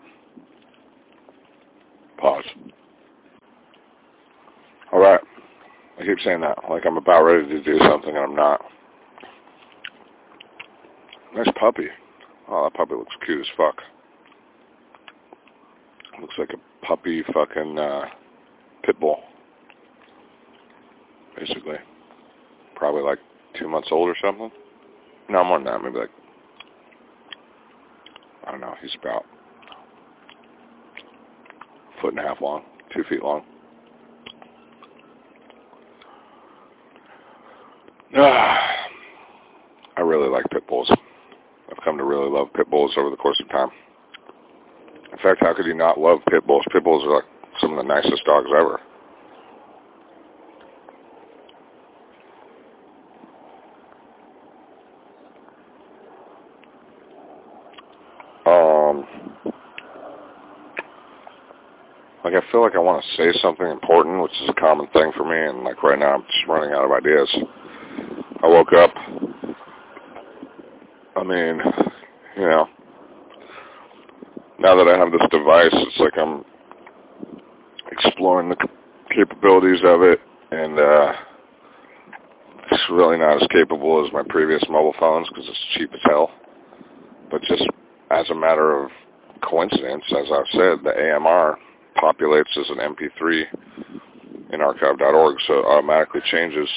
Pause. All right. I keep saying that, like I'm about ready to do something and I'm not. Nice puppy. Oh, that puppy looks cute as fuck. Looks like a puppy fucking uh, pit bull. Basically. Probably like two months old or something. No, more than that. Maybe like, I don't know. He's about foot and a half long, two feet long. I really like pit bulls. I've come to really love pit bulls over the course of time. In fact, how could you not love pit bulls? Pit bulls are like some of the nicest dogs ever. Um, like I feel like I want to say something important, which is a common thing for me, and like right now I'm just running out of ideas. I woke up. I mean, you know, now that I have this device, it's like I'm exploring the capabilities of it, and uh, it's really not as capable as my previous mobile phones because it's cheap as hell. But just as a matter of coincidence, as I've said, the AMR populates as an MP3 in archive.org, so it automatically changes,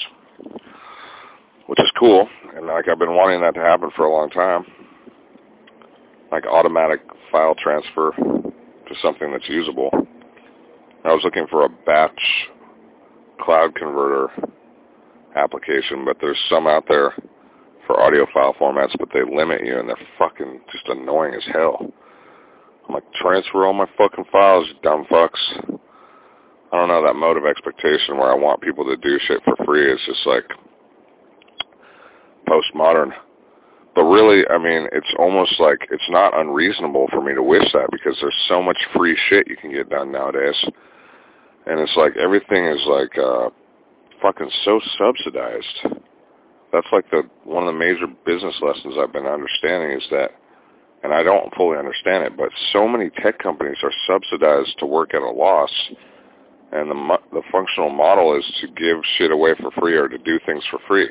which is cool. And like I've been wanting that to happen for a long time, like automatic file transfer to something that's usable. I was looking for a batch cloud converter application, but there's some out there for audio file formats, but they limit you and they're fucking just annoying as hell. I'm like, transfer all my fucking files, you dumb fucks. I don't know, that mode of expectation where I want people to do shit for free is just like postmodern. But really, I mean, it's almost like it's not unreasonable for me to wish that because there's so much free shit you can get done nowadays. And it's like everything is like uh fucking so subsidized. That's like the one of the major business lessons I've been understanding is that and I don't fully understand it, but so many tech companies are subsidized to work at a loss and the the functional model is to give shit away for free or to do things for free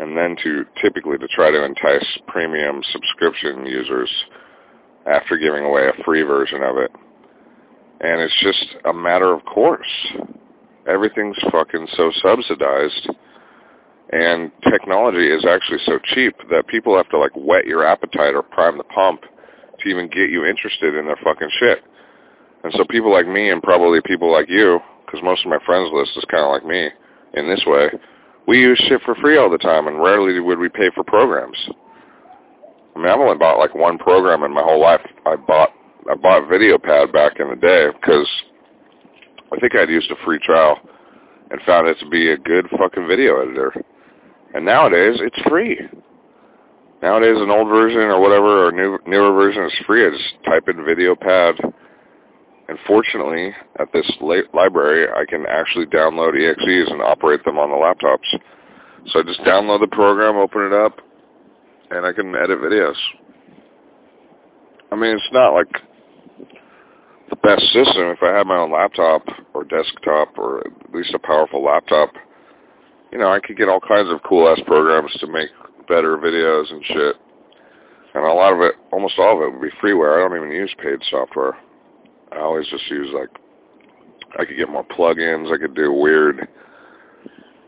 and then to typically to try to entice premium subscription users after giving away a free version of it. And it's just a matter of course. Everything's fucking so subsidized and technology is actually so cheap that people have to like whet your appetite or prime the pump to even get you interested in their fucking shit. And so people like me and probably people like you, because most of my friends list is kind of like me in this way, we use shit for free all the time, and rarely would we pay for programs. I mean, I've only bought like one program in my whole life. I bought I bought VideoPad back in the day because I think I'd used a free trial and found it to be a good fucking video editor. And nowadays, it's free. Nowadays, an old version or whatever, or new newer version is free. I just type in VideoPad and fortunately, at this library, I can actually download EXEs and operate them on the laptops. So I just download the program, open it up, and I can edit videos. I mean, it's not like the best system. If I had my own laptop or desktop or at least a powerful laptop, you know, I could get all kinds of cool-ass programs to make better videos and shit. And a lot of it, almost all of it would be freeware. I don't even use paid software. I always just use like I could get more plugins. I could do weird.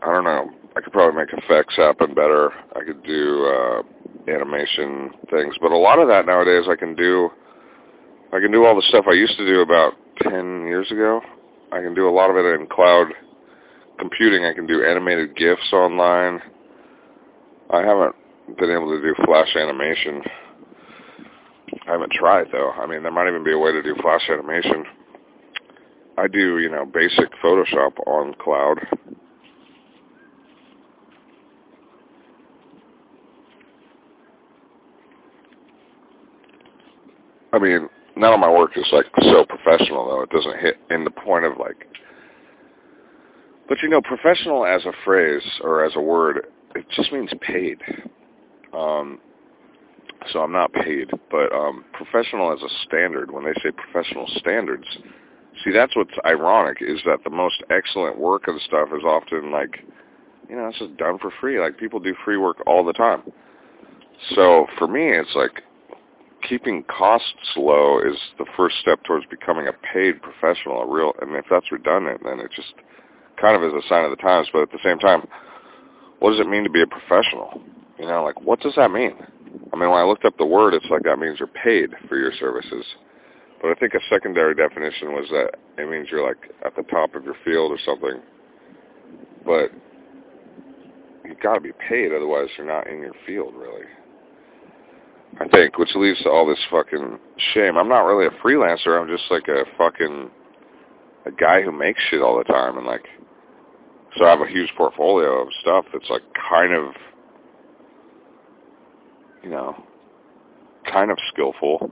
I don't know. I could probably make effects happen better. I could do uh, animation things, but a lot of that nowadays I can do. I can do all the stuff I used to do about ten years ago. I can do a lot of it in cloud computing. I can do animated GIFs online. I haven't been able to do flash animation I haven't tried though. I mean, there might even be a way to do flash animation. I do, you know, basic Photoshop on cloud. I mean, none of my work is like so professional though. It doesn't hit in the point of like but you know, professional as a phrase or as a word, it just means paid. Um so I'm not paid. But um, professional as a standard, when they say professional standards, see, that's what's ironic is that the most excellent work and stuff is often like, you know, it's just done for free. Like people do free work all the time. So for me, it's like keeping costs low is the first step towards becoming a paid professional, a real. And if that's redundant, then it just kind of is a sign of the times. But at the same time, what does it mean to be a professional? You know, like what does that mean? I mean, when I looked up the word, it's like that means you're paid for your services. But I think a secondary definition was that it means you're like at the top of your field or something. But you've got to be paid, otherwise you're not in your field, really. I think, which leads to all this fucking shame. I'm not really a freelancer. I'm just like a fucking a guy who makes shit all the time, and like, so I have a huge portfolio of stuff that's like kind of you know, kind of skillful,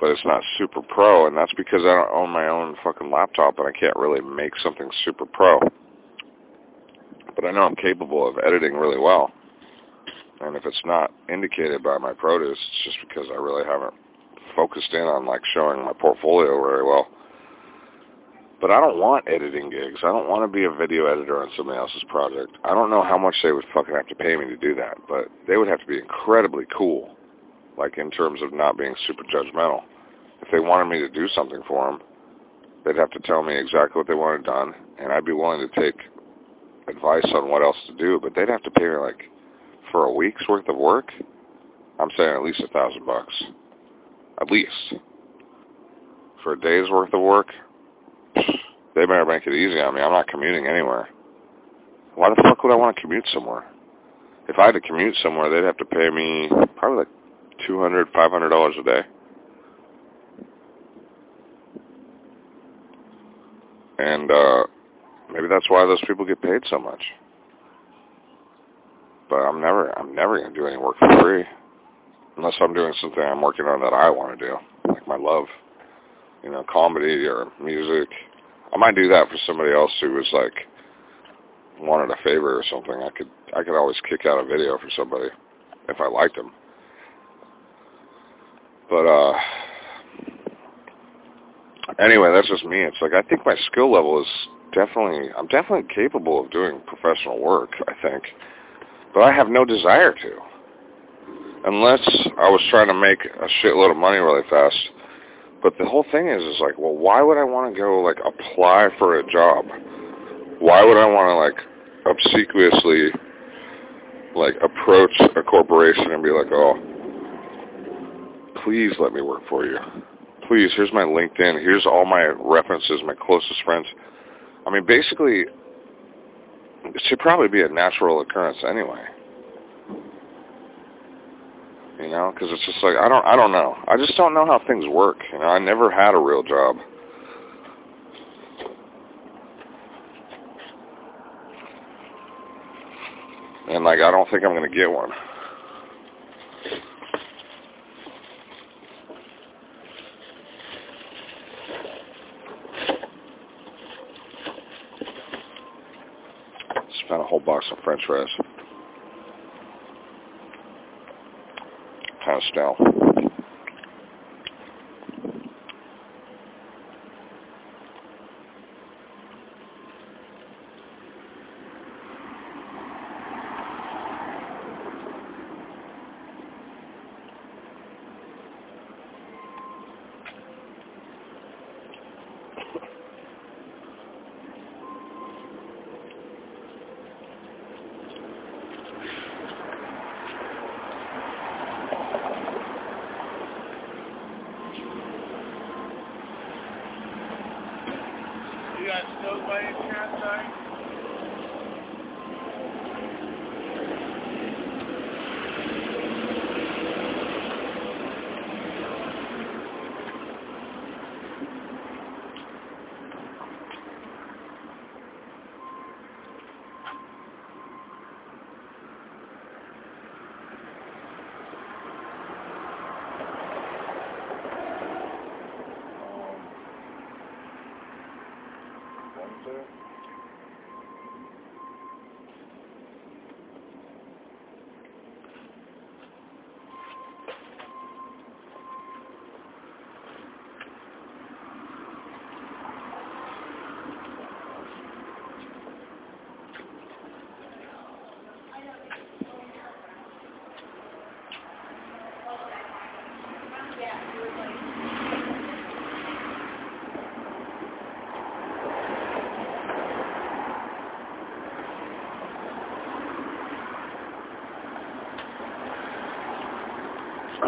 but it's not super pro, and that's because I don't own my own fucking laptop and I can't really make something super pro. But I know I'm capable of editing really well. And if it's not indicated by my produce, it's just because I really haven't focused in on like showing my portfolio very well. But I don't want editing gigs. I don't want to be a video editor on somebody else's project. I don't know how much they would fucking have to pay me to do that, but they would have to be incredibly cool, like in terms of not being super judgmental. If they wanted me to do something for them, they'd have to tell me exactly what they wanted done, and I'd be willing to take advice on what else to do, but they'd have to pay me like for a week's worth of work. I'm saying at least a thousand bucks. At least. For a day's worth of work, they better make it easy on me. I'm not commuting anywhere. Why the fuck would I want to commute somewhere? If I had to commute somewhere, they'd have to pay me probably like two hundred, five hundred dollars a day. And uh, maybe that's why those people get paid so much. But I'm never, I'm never to do any work for free. Unless I'm doing something I'm working on that I want to do. Like my love. You know, comedy or music. I might do that for somebody else who was like, wanted a favor or something. I could, I could always kick out a video for somebody if I liked them. But, uh, anyway, that's just me. It's like I think my skill level is definitely I'm definitely capable of doing professional work, I think. But I have no desire to. Unless I was trying to make a shitload of money really fast. But the whole thing is is like, well, why would I want to go like apply for a job? Why would I want to like obsequiously like approach a corporation and be like, "Oh, please let me work for you." please, here's my LinkedIn, here's all my references, my closest friends. I mean, basically, it should probably be a natural occurrence anyway. You know, because it's just like I don't, I don't know. I just don't know how things work. You know, I never had a real job. And like, I don't think I'm going to get one. Spent a whole box of french fries. Kind of stale.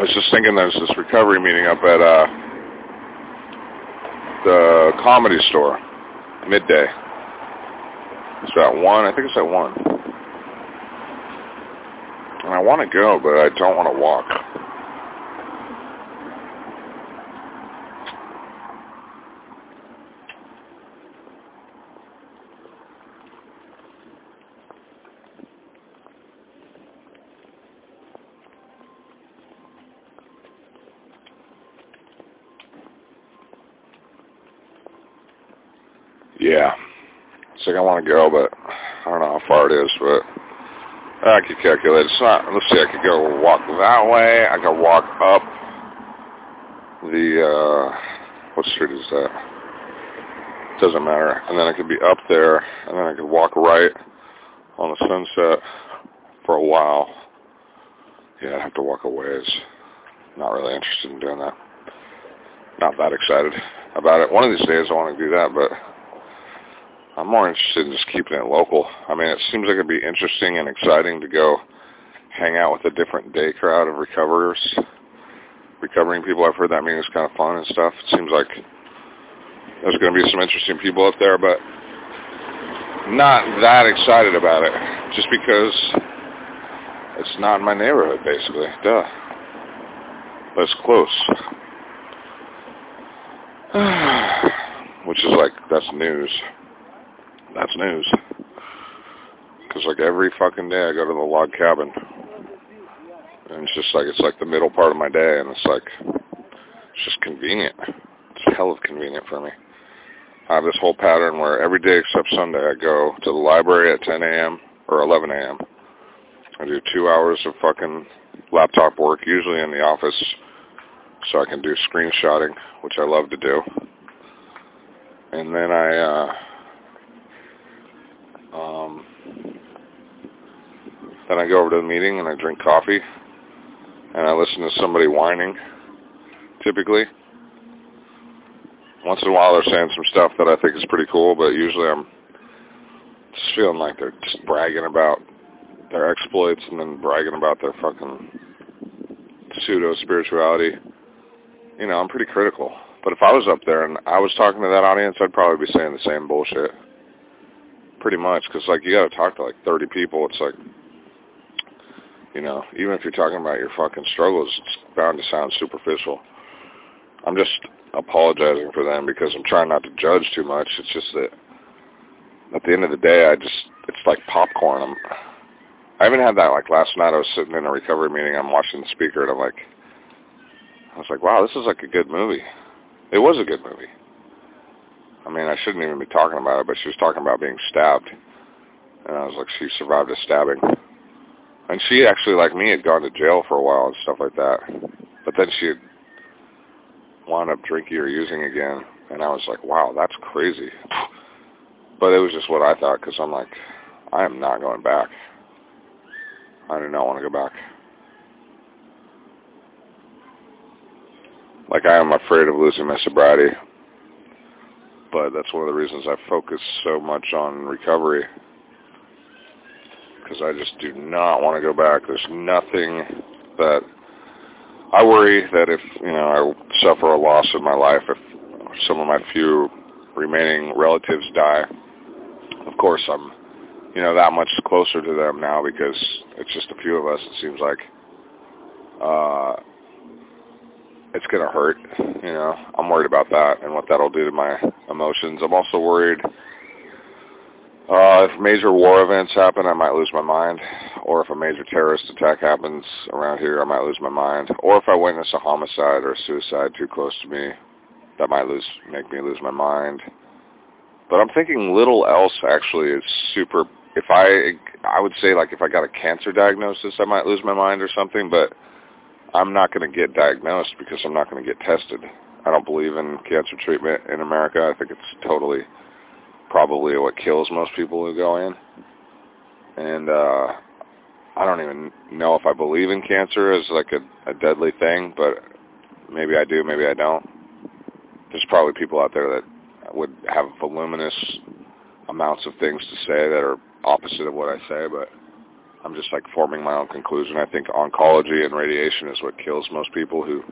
I was just thinking there's this recovery meeting up at uh, the comedy store, midday. It's at 1, I think it's at 1. And I want to go, but I don't want to walk. Yeah. It's like I want to go, but I don't know how far it is, but I could calculate. It's not, let's see, I could go walk that way. I could walk up the, uh, what street is that? Doesn't matter. And then I could be up there, and then I could walk right on the sunset for a while. Yeah, I'd have to walk a ways. Not really interested in doing that. Not that excited about it. One of these days I want to do that, but I'm more interested in just keeping it local. I mean, it seems like it'd be interesting and exciting to go hang out with a different day crowd of recoverers, recovering people. I've heard that meeting is kind of fun and stuff. It seems like there's going to be some interesting people up there, but not that excited about it, just because it's not in my neighborhood, basically. Duh. But it's close. [SIGHS] which is like, that's news. That's news. Because like every fucking day I go to the log cabin. And it's just like, it's like the middle part of my day and it's like, it's just convenient. It's hell of convenient for me. I have this whole pattern where every day except Sunday I go to the library at 10 a.m. or 11 a.m. I do two hours of fucking laptop work, usually in the office, so I can do screenshotting, which I love to do. And then I, uh, um, then I go over to the meeting and I drink coffee, and I listen to somebody whining, typically. Once in a while they're saying some stuff that I think is pretty cool, but usually I'm just feeling like they're just bragging about their exploits and then bragging about their fucking pseudo spirituality. You know, I'm pretty critical. But if I was up there and I was talking to that audience, I'd probably be saying the same bullshit. Pretty much, because like you got to talk to like 30 people. It's like, you know, even if you're talking about your fucking struggles, it's bound to sound superficial. I'm just apologizing for them because I'm trying not to judge too much. It's just that at the end of the day, I just it's like popcorn. I'm I haven't had that like last night. I was sitting in a recovery meeting. I'm watching the speaker, and I'm like, I was like, wow, this is like a good movie. It was a good movie. I mean, I shouldn't even be talking about it, but she was talking about being stabbed, and I was like, she survived a stabbing. And she actually, like me, had gone to jail for a while and stuff like that. But then she had wound up drinking or using again. And I was like, wow, that's crazy. But it was just what I thought because I'm like, I am not going back. I do not want to go back. Like I am afraid of losing my sobriety. But that's one of the reasons I focus so much on recovery. Because I just do not want to go back. There's nothing that I worry that if you know I suffer a loss in my life, if some of my few remaining relatives die, of course I'm you know that much closer to them now because it's just a few of us. It seems like uh, it's gonna hurt. You know, I'm worried about that and what that'll do to my emotions. I'm also worried uh, if major war events happen, I might lose my mind. Or if a major terrorist attack happens around here, I might lose my mind. Or if I witness a homicide or a suicide too close to me, that might lose make me lose my mind. But I'm thinking little else actually is super. If I, I would say like if I got a cancer diagnosis, I might lose my mind or something. But I'm not going to get diagnosed because I'm not going to get tested. I don't believe in cancer treatment in America. I think it's totally probably what kills most people who go in. And uh I don't even know if I believe in cancer as like a, a deadly thing, but maybe I do, maybe I don't. There's probably people out there that would have voluminous amounts of things to say that are opposite of what I say, but I'm just like forming my own conclusion. I think oncology and radiation is what kills most people who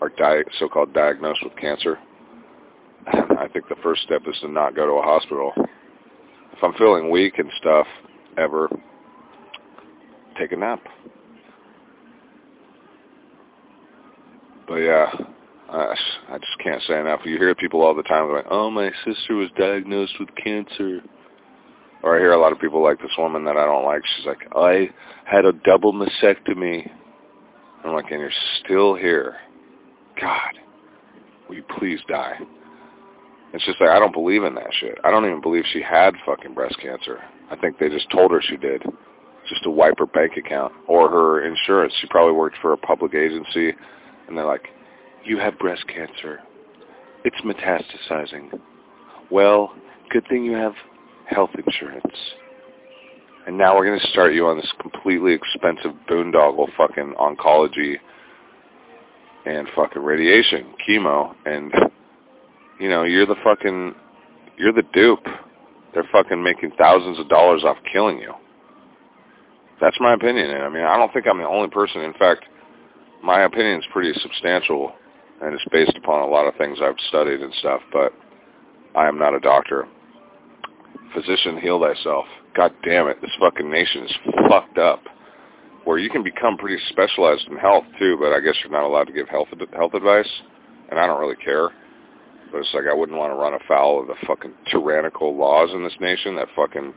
are di- so-called diagnosed with cancer. I think the first step is to not go to a hospital. If I'm feeling weak and stuff, ever, take a nap. But yeah, I, I just can't say enough. You hear people all the time going, oh, my sister was diagnosed with cancer. Or I hear a lot of people like this woman that I don't like. She's like, I had a double mastectomy. I'm like, and you're still here. God, will you please die? It's just like I don't believe in that shit. I don't even believe she had fucking breast cancer. I think they just told her she did, just to wipe her bank account or her insurance. She probably worked for a public agency, and they're like, "You have breast cancer. It's metastasizing. Well, good thing you have health insurance." And now we're going to start you on this completely expensive boondoggle fucking oncology and fucking radiation, chemo, and you know, you're the fucking, you're the dupe. They're fucking making thousands of dollars off killing you. That's my opinion. And I mean, I don't think I'm the only person. In fact, my opinion is pretty substantial, and it's based upon a lot of things I've studied and stuff. But I am not a doctor. Physician, heal thyself. God damn it, this fucking nation is fucked up. Where you can become pretty specialized in health too, but I guess you're not allowed to give health health advice, and I don't really care But it's like I wouldn't want to run afoul of the fucking tyrannical laws in this nation that fucking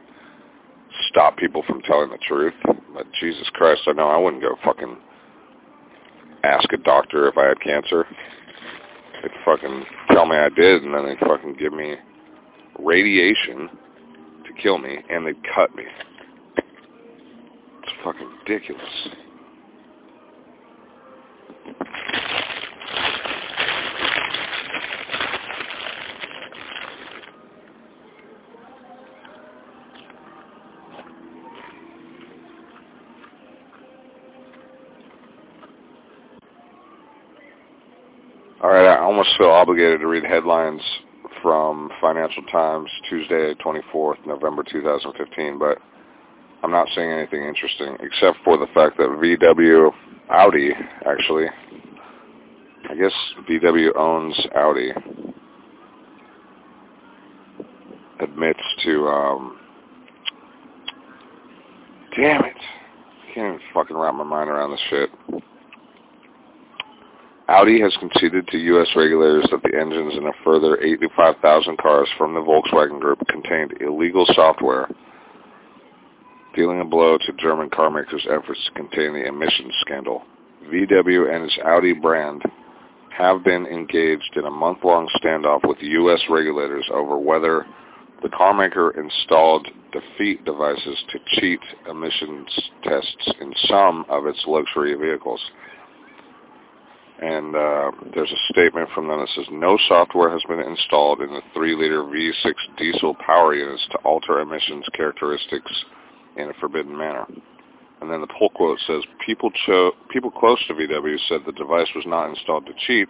stop people from telling the truth. But Jesus Christ, I know I wouldn't go fucking ask a doctor if I had cancer. They'd fucking tell me I did, and then they'd fucking give me radiation kill me, and they'd cut me. It's fucking ridiculous. All right, I almost feel obligated to read headlines from Financial Times Tuesday, 24th November 2015, but I'm not seeing anything interesting except for the fact that VW, Audi actually, I guess VW owns Audi, admits to, um, damn it, I can't even fucking wrap my mind around this shit. Audi has conceded to U.S. regulators that the engines in a further 85,000 cars from the Volkswagen Group contained illegal software, dealing a blow to German carmakers' efforts to contain the emissions scandal. VW and its Audi brand have been engaged in a month-long standoff with U.S. regulators over whether the carmaker installed defeat devices to cheat emissions tests in some of its luxury vehicles. And uh, there's a statement from them that says, no software has been installed in the 3-liter V6 diesel power units to alter emissions characteristics in a forbidden manner. And then the pull quote says, people, cho- people close to VW said the device was not installed to cheat,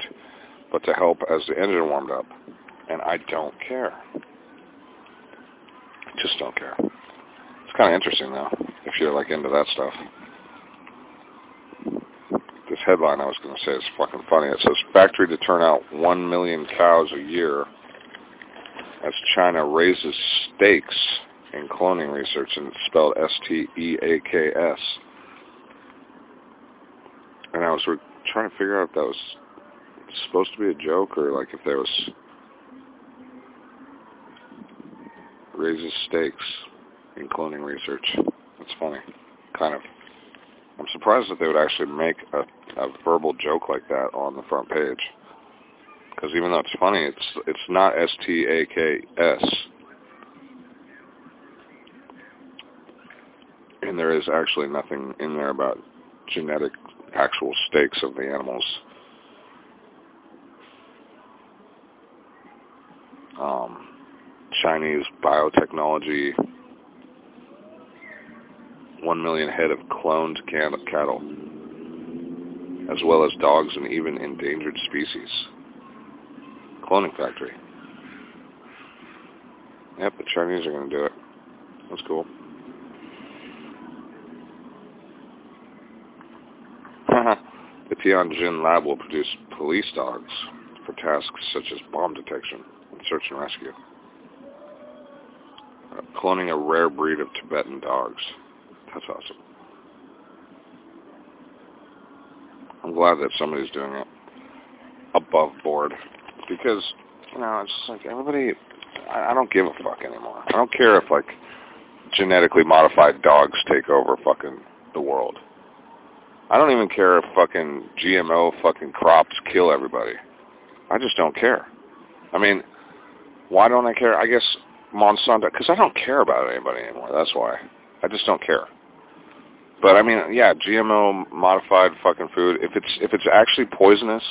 but to help as the engine warmed up. And I don't care. Just don't care. It's kind of interesting, though, if you're like into that stuff this headline I was going to say is fucking funny. It says factory to turn out 1 million cows a year as China raises stakes in cloning research, and it's spelled S-T-E-A-K-S. And I was trying to figure out if that was supposed to be a joke or like if there was raises stakes in cloning research. It's funny, kind of. I'm surprised that they would actually make a, a verbal joke like that on the front page. Because even though it's funny, it's it's not S T A K S, and there is actually nothing in there about genetic actual stakes of the animals. Um, Chinese biotechnology 1 million head of cloned cattle, as well as dogs and even endangered species. Cloning factory. Yep, the Chinese are going to do it. That's cool. [LAUGHS] the Tianjin lab will produce police dogs for tasks such as bomb detection and search and rescue. Uh, cloning a rare breed of Tibetan dogs. That's awesome. I'm glad that somebody's doing it above board because, you know, it's like everybody, I, I don't give a fuck anymore. I don't care if, like, genetically modified dogs take over fucking the world. I don't even care if fucking GMO fucking crops kill everybody. I just don't care. I mean, why don't I care? I guess Monsanto, because I don't care about anybody anymore. That's why. I just don't care. But I mean, yeah, GMO modified fucking food. If it's if it's actually poisonous,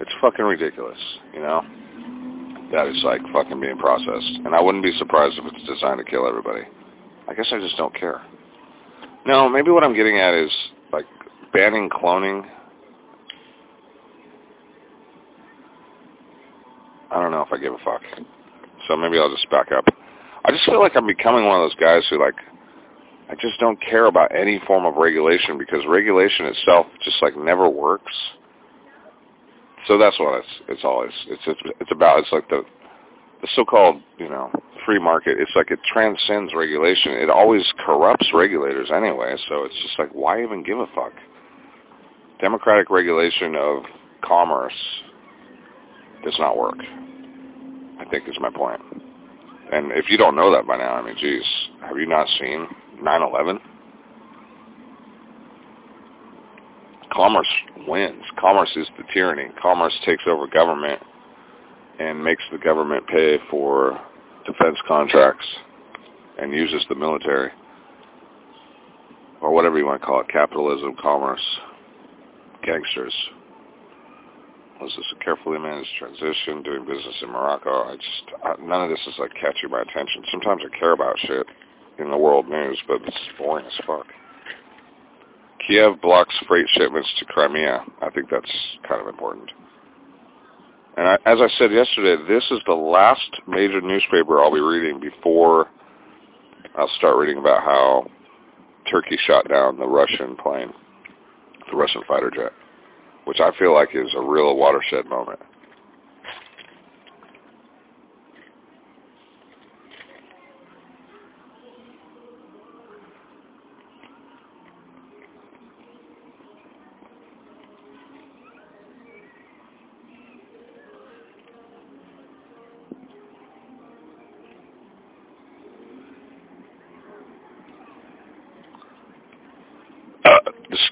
it's fucking ridiculous. You know, that is like fucking being processed. And I wouldn't be surprised if it's designed to kill everybody. I guess I just don't care. No, maybe what I'm getting at is like banning cloning. I don't know if I give a fuck. So maybe I'll just back up. I just feel like I'm becoming one of those guys who like I just don't care about any form of regulation because regulation itself just like never works. So that's what it's it's always it's it's it's about. It's like the the so-called you know free market. It's like it transcends regulation. It always corrupts regulators anyway. So it's just like why even give a fuck? Democratic regulation of commerce does not work. I think is my point. And if you don't know that by now, I mean, geez, have you not seen 9/11? Commerce wins. Commerce is the tyranny. Commerce takes over government and makes the government pay for defense contracts and uses the military or whatever you want to call it, capitalism, commerce, gangsters. Was this a carefully managed transition, doing business in Morocco? I just, I, none of this is like catching my attention. Sometimes I care about shit in the world news, but it's boring as fuck. Kiev blocks freight shipments to Crimea. I think that's kind of important. And I, as I said yesterday, this is the last major newspaper I'll be reading before I'll start reading about how Turkey shot down the Russian plane, the Russian fighter jet, which I feel like is a real watershed moment.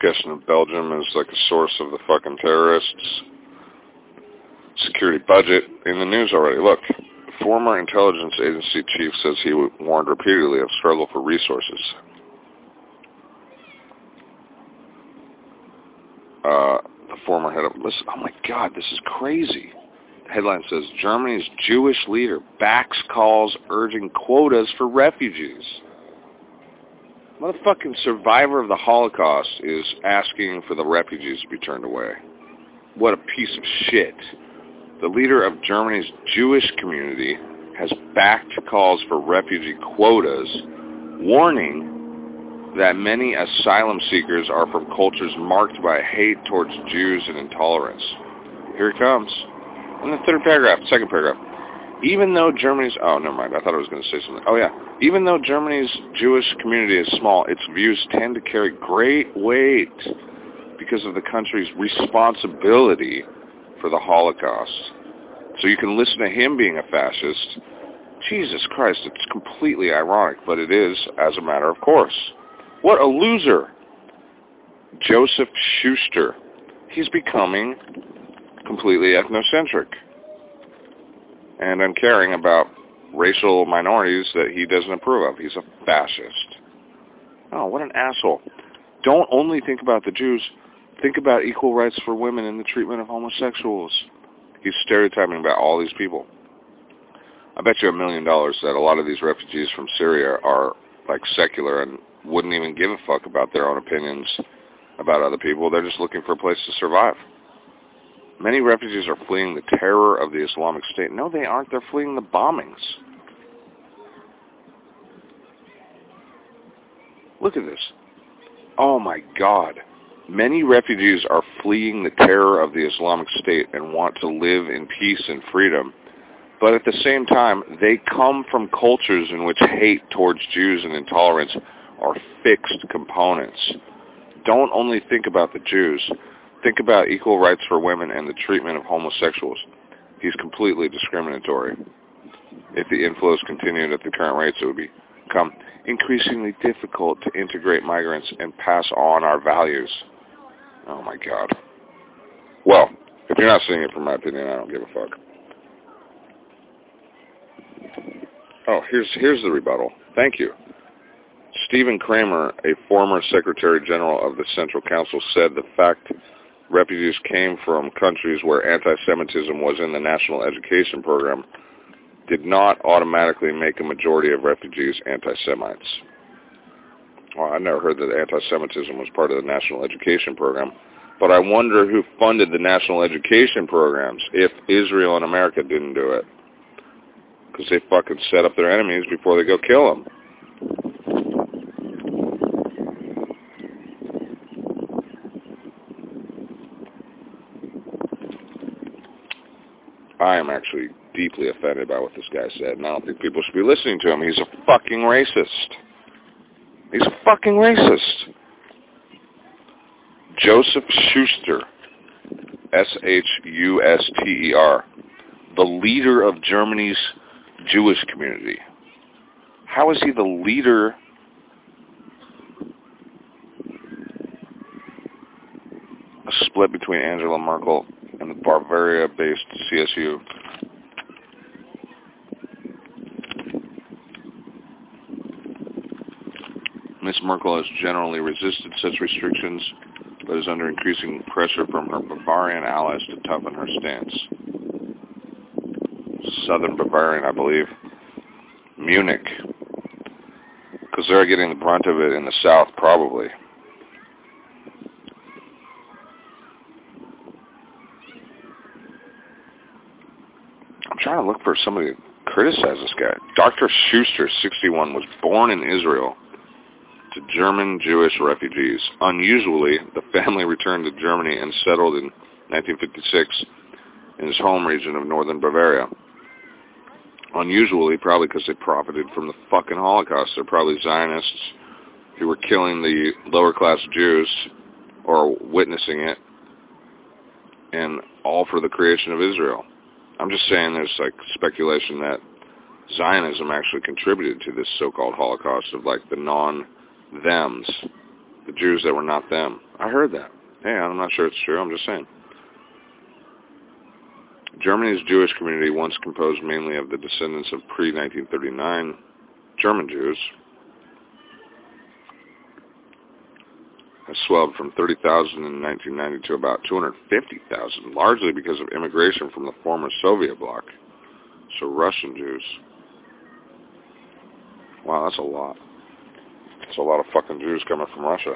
discussion of Belgium as like a source of the fucking terrorists. Security budget in the news already. Look, former intelligence agency chief says he warned repeatedly of struggle for resources. Uh, the former head of, listen, oh my God, this is crazy. The headline says, Germany's Jewish leader backs calls urging quotas for refugees. Motherfucking survivor of the Holocaust is asking for the refugees to be turned away. What a piece of shit. The leader of Germany's Jewish community has backed calls for refugee quotas, warning that many asylum seekers are from cultures marked by hate towards Jews and intolerance. Here it comes. In the third paragraph, second paragraph. Even though Germany's, oh, never mind. I thought I was going to say something. Oh, yeah. Even though Germany's Jewish community is small, its views tend to carry great weight because of the country's responsibility for the Holocaust. So you can listen to him being a fascist. Jesus Christ, it's completely ironic, but it is as a matter of course. What a loser. Joseph Schuster. He's becoming completely ethnocentric and uncaring about racial minorities that he doesn't approve of. He's a fascist. Oh, what an asshole. Don't only think about the Jews. Think about equal rights for women and the treatment of homosexuals. He's stereotyping about all these people. I bet you a million dollars that a lot of these refugees from Syria are like secular and wouldn't even give a fuck about their own opinions about other people. They're just looking for a place to survive. Many refugees are fleeing the terror of the Islamic State. No, they aren't. They're fleeing the bombings. Look at this. Oh my God. Many refugees are fleeing the terror of the Islamic State and want to live in peace and freedom. But at the same time, they come from cultures in which hate towards Jews and intolerance are fixed components. Don't only think about the Jews. Think about equal rights for women and the treatment of homosexuals. He's completely discriminatory. If the inflows continued at the current rates, it would become increasingly difficult to integrate migrants and pass on our values. Oh my God. Well, if you're not seeing it from my opinion, I don't give a fuck. Oh, here's here's the rebuttal. Thank you. Stephen Kramer, a former Secretary General of the Central Council, said the fact refugees came from countries where anti-Semitism was in the national education program did not automatically make a majority of refugees anti-Semites. Well, I never heard that anti-Semitism was part of the national education program, but I wonder who funded the national education programs if Israel and America didn't do it. Because they fucking set up their enemies before they go kill them. I am actually deeply offended by what this guy said, and I don't think people should be listening to him. He's a fucking racist. He's a fucking racist. Joseph Schuster, S-H-U-S-T-E-R. the leader of Germany's Jewish community. How is he the leader a split between Angela Merkel Bavaria-based CSU. Ms. Merkel has generally resisted such restrictions, but is under increasing pressure from her Bavarian allies to toughen her stance. Southern Bavarian, I believe. Munich. Because they're getting the brunt of it in the south, probably. I'm trying to look for somebody to criticize this guy. Dr. Schuster, 61, was born in Israel to German Jewish refugees. Unusually, the family [LAUGHS] returned to Germany and settled in 1956 in his home region of northern Bavaria. Unusually, probably because they profited from the fucking Holocaust. They're probably Zionists who were killing the lower class Jews or witnessing it and all for the creation of Israel. I'm just saying there's like speculation that Zionism actually contributed to this so-called Holocaust of like the non-thems, the Jews that were not them. I heard that. Hey, I'm not sure it's true. I'm just saying. Germany's Jewish community, once composed mainly of the descendants of pre-1939 German Jews, has swelled from 30,000 in 1990 to about 250,000, largely because of immigration from the former Soviet bloc, so Russian Jews. Wow, that's a lot. That's a lot of fucking Jews coming from Russia.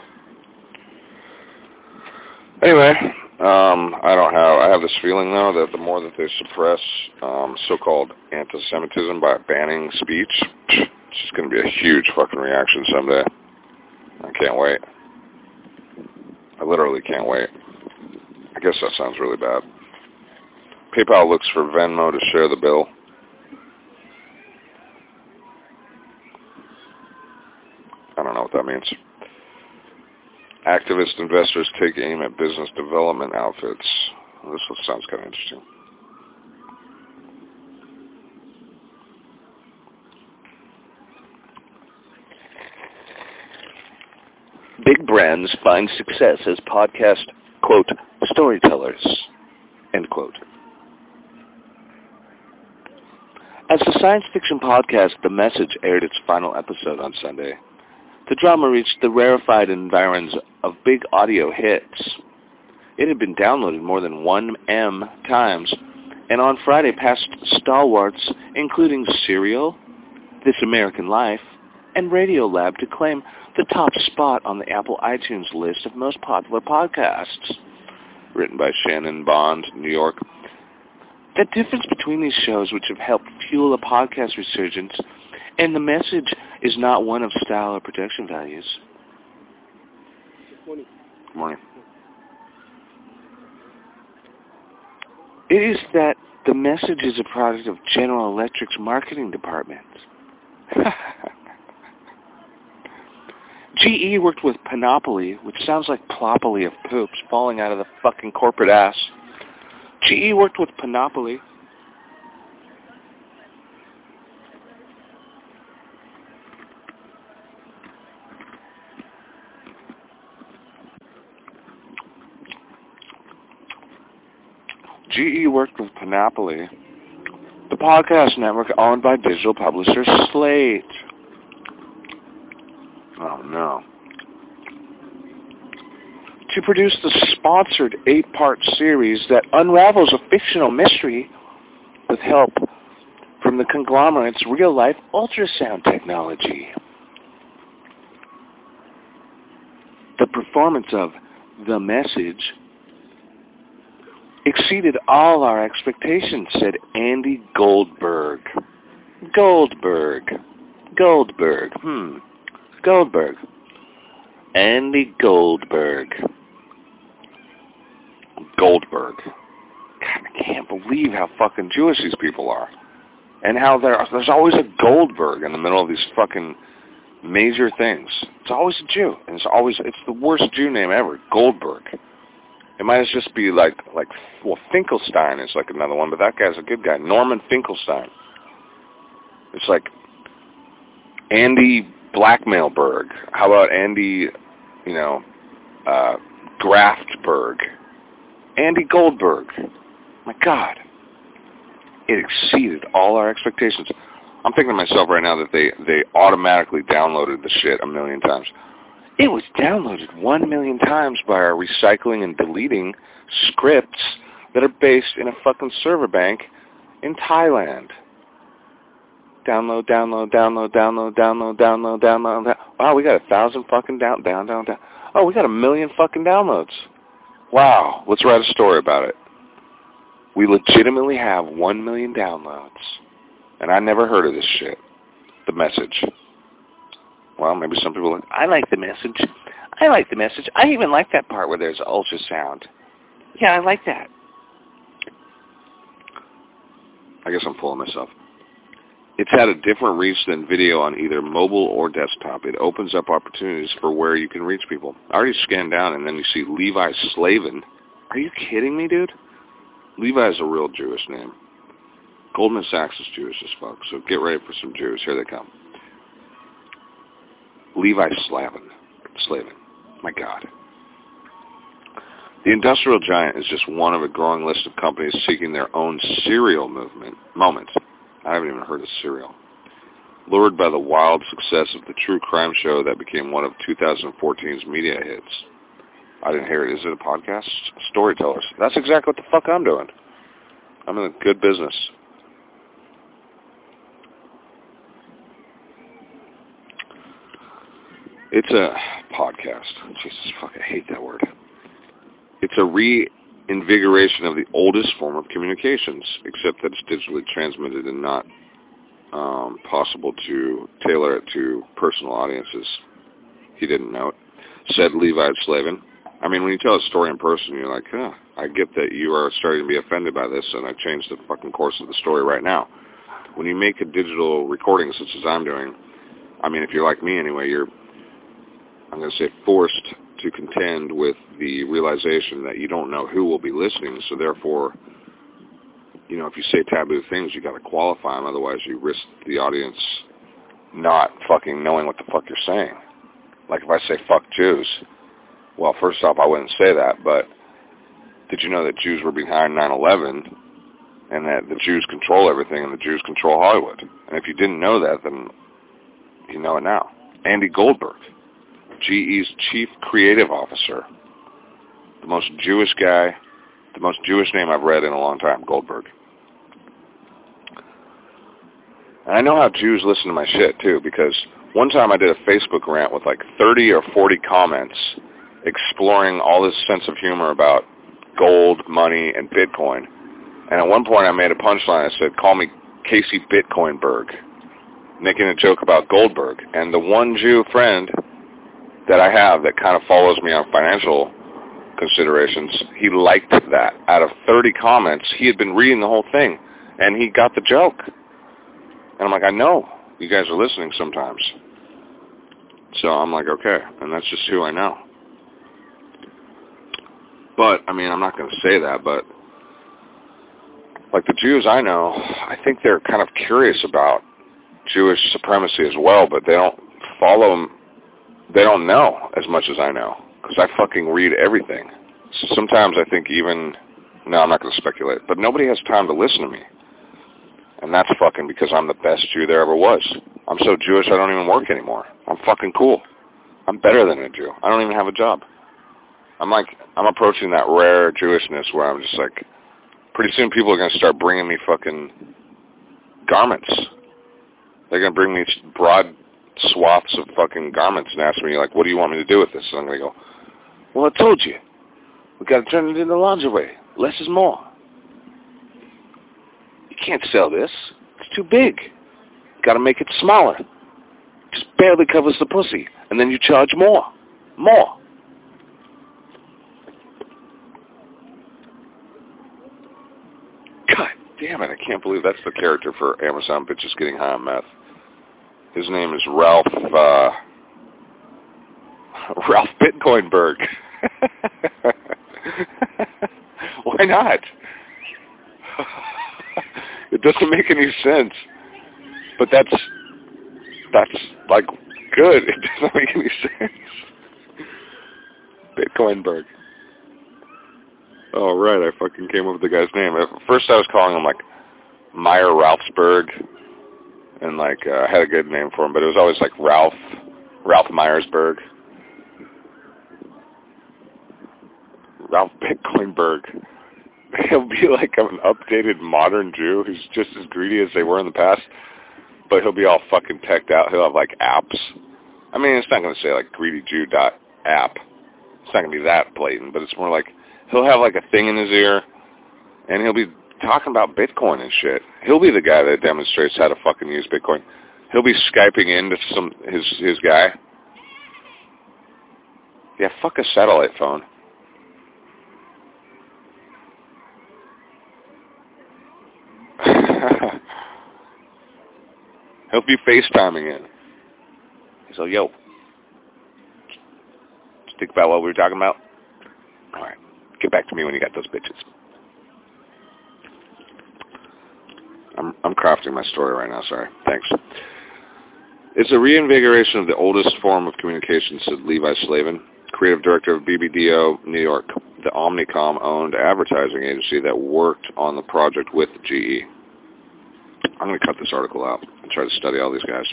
Anyway, um, I don't have. I have this feeling though that the more that they suppress um, so-called anti-Semitism by banning speech, [SNIFFS] it's just going to be a huge fucking reaction someday. I can't wait. I literally can't wait. I guess that sounds really bad. PayPal looks for Venmo to share the bill. I don't know what that means. Activist investors take aim at business development outfits. This sounds kind of interesting. Big brands find success as podcast, quote, storytellers, end quote. As the science fiction podcast The Message aired its final episode on Sunday, the drama reached the rarefied environs of big audio hits. It had been downloaded more than 1M times, and on Friday passed stalwarts including Serial, This American Life, and Radiolab to claim the top spot on the Apple iTunes list of most popular podcasts. Written by Shannon Bond, New York. The difference between these shows, which have helped fuel a podcast resurgence, and the message is not one of style or production values. Good morning. Good morning. It is that the message is a product of General Electric's marketing department. [LAUGHS] GE worked with Panoply, which sounds like plopoly of poops falling out of the fucking corporate ass. GE worked with Panoply GE worked with Panoply, the podcast network owned by digital publisher Slate. Oh no. To produce the sponsored eight-part series that unravels a fictional mystery with help from the conglomerate's real-life ultrasound technology. The performance of The Message exceeded all our expectations, said Andy Goldberg. Goldberg. Goldberg. Hmm. Goldberg. Andy Goldberg. Goldberg. God, I can't believe how fucking Jewish these people are. And how there, there's always a Goldberg in the middle of these fucking major things. It's always a Jew. And it's always, it's the worst Jew name ever. Goldberg. It might just be like like well Finkelstein is like another one, but that guy's a good guy. Norman Finkelstein. It's like Andy Blackmailberg. How about Andy, you know, uh, Graftberg? Andy Goldberg. My God. It exceeded all our expectations. I'm thinking to myself right now that they, they automatically downloaded the shit a million times. It was downloaded one million times by our recycling and deleting scripts that are based in a fucking server bank in Thailand. Download, download, download, download, download, download, download. download. Wow, we got a thousand fucking down, down, down, down. Oh, we got a million fucking downloads. Wow, let's write a story about it. We legitimately have one million downloads. And I never heard of this shit. The message. Well, maybe some people like, I like the message. I like the message. I even like that part where there's ultrasound. Yeah, I like that. I guess I'm fooling myself. It's had a different reach than video on either mobile or desktop. It opens up opportunities for where you can reach people. I already scanned down and then you see Levi Slavin. Are you kidding me, dude? Levi is a real Jewish name. Goldman Sachs is Jewish as fuck, so get ready for some Jews. Here they come. Levi Slavin. Slavin. My God. The industrial giant is just one of a growing list of companies seeking their own serial movement moment. I haven't even heard of serial. Lured by the wild success of the true crime show that became one of 2014's media hits. I didn't hear it. Is it a podcast? Storytellers. That's exactly what the fuck I'm doing. I'm in a good business. It's a podcast. Jesus fuck, I hate that word. It's a reinvigoration of the oldest form of communications, except that it's digitally transmitted and not um, possible to tailor it to personal audiences. He didn't know it. Said Levi Slavin. I mean, when you tell a story in person, you're like, huh, I get that you are starting to be offended by this, and I changed the fucking course of the story right now. When you make a digital recording, such as I'm doing, I mean, if you're like me anyway, you're I'm going to say forced to contend with the realization that you don't know who will be listening. So therefore, you know, if you say taboo things, you got to qualify them. Otherwise, you risk the audience not fucking knowing what the fuck you're saying. Like if I say fuck Jews, well, first off, I wouldn't say that. But did you know that Jews were behind 9/11, and that the Jews control everything, and the Jews control Hollywood? And if you didn't know that, then you know it now. Andy Goldberg GE's chief creative officer. The most Jewish guy, the most Jewish name I've read in a long time, Goldberg. And I know how Jews listen to my shit too, because one time I did a Facebook rant with like 30 or 40 comments exploring all this sense of humor about gold, money, and Bitcoin. And at one point I made a punchline. I said, call me Casey Bitcoinberg, making a joke about Goldberg. And the one Jew friend that I have that kind of follows me on financial considerations, he liked that. Out of 30 comments, he had been reading the whole thing, and he got the joke. And I'm like, I know you guys are listening sometimes. So I'm like, okay, and that's just who I know. But, I mean, I'm not going to say that, but like the Jews I know, I think they're kind of curious about Jewish supremacy as well, but they don't follow they don't know as much as I know because I fucking read everything. So sometimes I think even, no, I'm not going to speculate, but nobody has time to listen to me. And that's fucking because I'm the best Jew there ever was. I'm so Jewish I don't even work anymore. I'm fucking cool. I'm better than a Jew. I don't even have a job. I'm like, I'm approaching that rare Jewishness where I'm just like, pretty soon people are going to start bringing me fucking garments. They're going to bring me broad swaths of fucking garments and ask me, like, what do you want me to do with this? And I'm going to go, well, I told you. we got to turn it into lingerie. Less is more. You can't sell this. It's too big. got to make it smaller. Just barely covers the pussy. And then you charge more. More. God damn it, I can't believe that's the character for Amazon bitches getting high on meth. His name is Ralph uh, [LAUGHS] Ralph Bitcoinberg. [LAUGHS] Why not? [LAUGHS] it doesn't make any sense. But that's that's like good. It doesn't make any sense. Bitcoinberg. Oh right, I fucking came up with the guy's name. At first I was calling him like Meyer Ralphsberg and like uh, I had a good name for him, but it was always like Ralph Ralph Myersberg. Ralph Bitcoinberg. [LAUGHS] He'll be like an updated modern Jew who's just as greedy as they were in the past, but he'll be all fucking teched out. He'll have like apps. I mean, it's not going to say like greedy Jew dot app. It's not going to be that blatant, but it's more like he'll have like a thing in his ear, and he'll be talking about Bitcoin and shit. He'll be the guy that demonstrates how to fucking use Bitcoin. He'll be skyping into some his his guy. Yeah, fuck a satellite phone. [LAUGHS] He'll be FaceTiming in. He's like, yo, think about what we were talking about? All right. Get back to me when you got those bitches. I'm, I'm crafting my story right now, sorry. Thanks. It's a reinvigoration of the oldest form of communication, said Levi Slavin, creative director of BBDO New York, the Omnicom-owned advertising agency that worked on the project with GE. I'm going to cut this article out and try to study all these guys.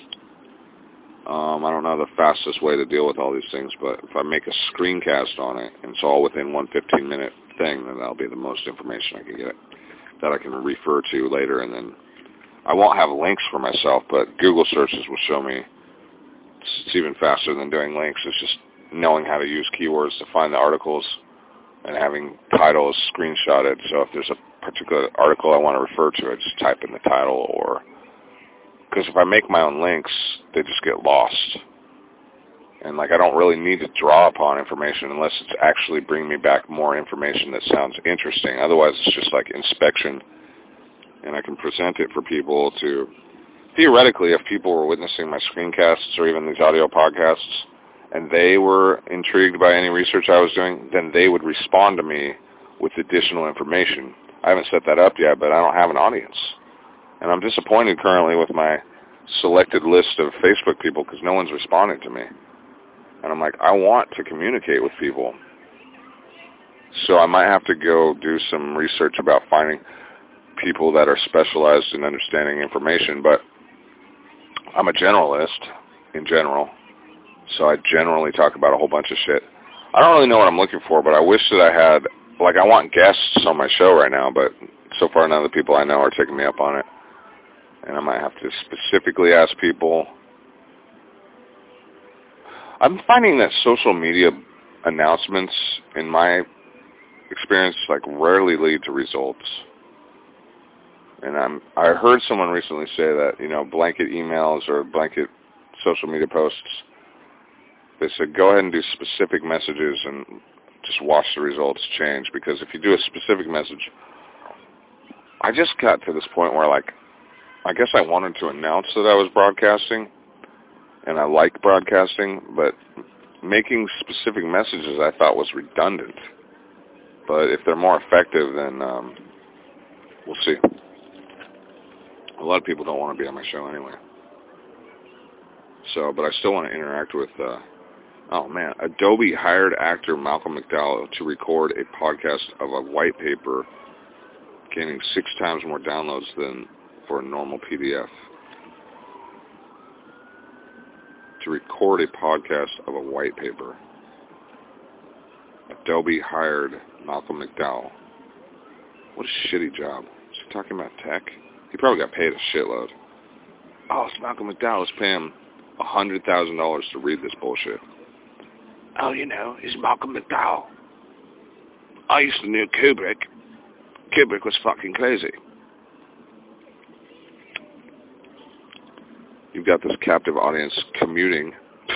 Um, I don't know the fastest way to deal with all these things, but if I make a screencast on it and it's all within one 15-minute thing, then that'll be the most information I can get that I can refer to later. And then I won't have links for myself, but Google searches will show me it's even faster than doing links. It's just knowing how to use keywords to find the articles and having titles screenshotted. So if there's a particular article I want to refer to, I just type in the title or because if I make my own links, they just get lost. And like I don't really need to draw upon information unless it's actually bringing me back more information that sounds interesting. Otherwise, it's just like inspection, and I can present it for people to. Theoretically, if people were witnessing my screencasts or even these audio podcasts, and they were intrigued by any research I was doing, then they would respond to me with additional information. I haven't set that up yet, but I don't have an audience. And I'm disappointed currently with my selected list of Facebook people because no one's responding to me. And I'm like, I want to communicate with people. So I might have to go do some research about finding people that are specialized in understanding information. But I'm a generalist in general. So I generally talk about a whole bunch of shit. I don't really know what I'm looking for, but I wish that I had, like I want guests on my show right now, but so far none of the people I know are taking me up on it and I might have to specifically ask people. I'm finding that social media announcements, in my experience, like rarely lead to results. And I'm I heard someone recently say that you know blanket emails or blanket social media posts. They said go ahead and do specific messages and just watch the results change because if you do a specific message, I just got to this point where like I guess I wanted to announce that I was broadcasting, and I like broadcasting, but making specific messages I thought was redundant. But if they're more effective, then um, we'll see. A lot of people don't want to be on my show anyway. So, but I still want to interact with, uh, oh man, Adobe hired actor Malcolm McDowell to record a podcast of a white paper gaining six times more downloads than for a normal PDF. To record a podcast of a white paper. Adobe hired Malcolm McDowell. What a shitty job. Is he talking about tech? He probably got paid a shitload. Oh, it's Malcolm McDowell. Let's pay him a $100,000 to read this bullshit. Oh, you know, he's Malcolm McDowell. I used to know Kubrick. Kubrick was fucking crazy. You've got this captive audience commuting. [LAUGHS]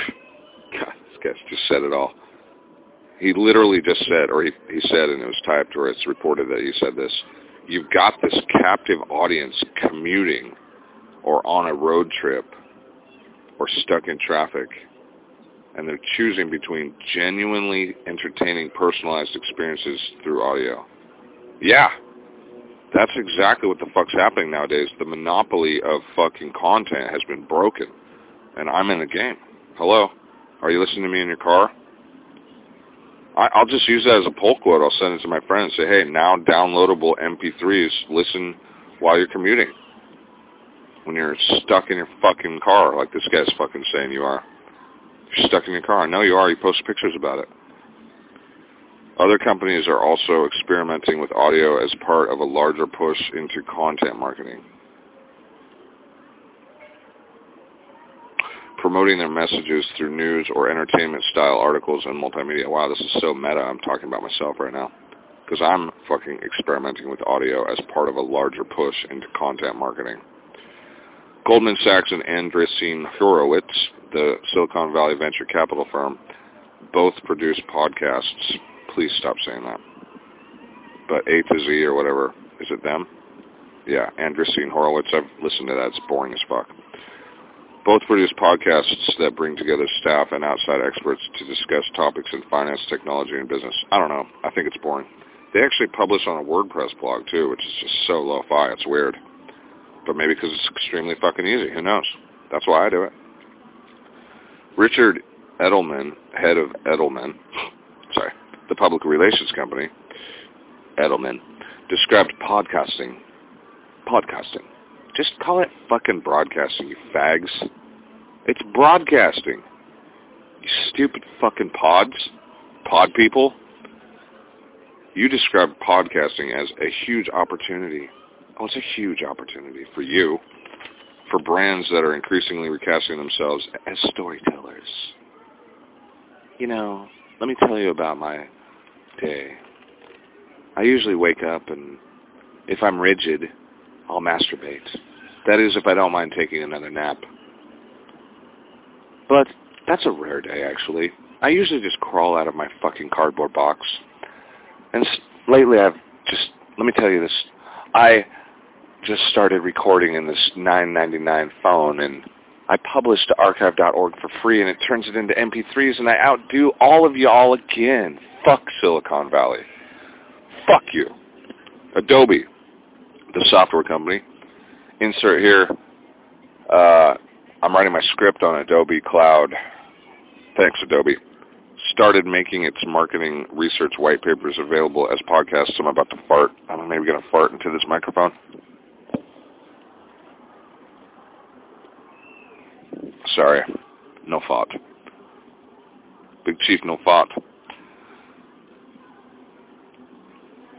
God, this guy just said it all. He literally just said, or he, he said, and it was typed, or it's reported that he said this, you've got this captive audience commuting or on a road trip or stuck in traffic, and they're choosing between genuinely entertaining personalized experiences through audio Yeah. That's exactly what the fuck's happening nowadays. The monopoly of fucking content has been broken. And I'm in the game. Hello? Are you listening to me in your car? I, I'll just use that as a poll quote. I'll send it to my friend and say, hey, now downloadable MP3s. Listen while you're commuting. When you're stuck in your fucking car, like this guy's fucking saying you are. You're stuck in your car. I know you are. You post pictures about it. Other companies are also experimenting with audio as part of a larger push into content marketing. Promoting their messages through news or entertainment style articles and multimedia. Wow, this is so meta. I'm talking about myself right now. Because I'm fucking experimenting with audio as part of a larger push into content marketing. Goldman Sachs and Andreessen Horowitz, the Silicon Valley venture capital firm, both produce podcasts Please stop saying that. But A to Z or whatever, is it them? Yeah, Andreessen Horowitz. I've listened to that. It's boring as fuck. Both produce podcasts that bring together staff and outside experts to discuss topics in finance, technology, and business. I don't know. I think it's boring. They actually publish on a WordPress blog, too, which is just so lo-fi. It's weird. But maybe because it's extremely fucking easy. Who knows? That's why I do it. Richard Edelman, head of Edelman, the public relations company, Edelman, described podcasting. Podcasting. Just call it fucking broadcasting, you fags. It's broadcasting. You stupid fucking pods. Pod people. You described podcasting as a huge opportunity. Oh, it's a huge opportunity for you, for brands that are increasingly recasting themselves as storytellers. You know, let me tell you about my day. I usually wake up and if I'm rigid, I'll masturbate. That is if I don't mind taking another nap. But that's a rare day, actually. I usually just crawl out of my fucking cardboard box. And lately I've just, let me tell you this, I just started recording in this 9.99 phone and I publish to archive.org for free and it turns it into MP3s and I outdo all of y'all again. Fuck Silicon Valley. Fuck you. Adobe, the software company. Insert here. Uh, I'm writing my script on Adobe Cloud. Thanks, Adobe. Started making its marketing research white papers available as podcasts. I'm about to fart. I'm maybe going to fart into this microphone. Sorry. No fault. Big Chief, no fault.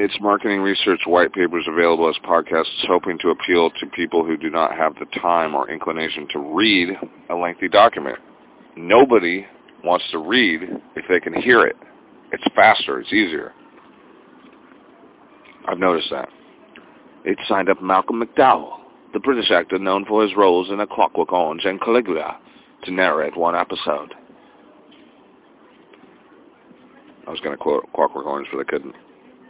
its marketing research white papers available as podcasts hoping to appeal to people who do not have the time or inclination to read a lengthy document. Nobody wants to read if they can hear it. It's faster. It's easier. I've noticed that. It signed up Malcolm McDowell, the British actor known for his roles in A Clockwork Orange and Caligula, to narrate one episode. I was going to quote Clockwork Orange, but I couldn't.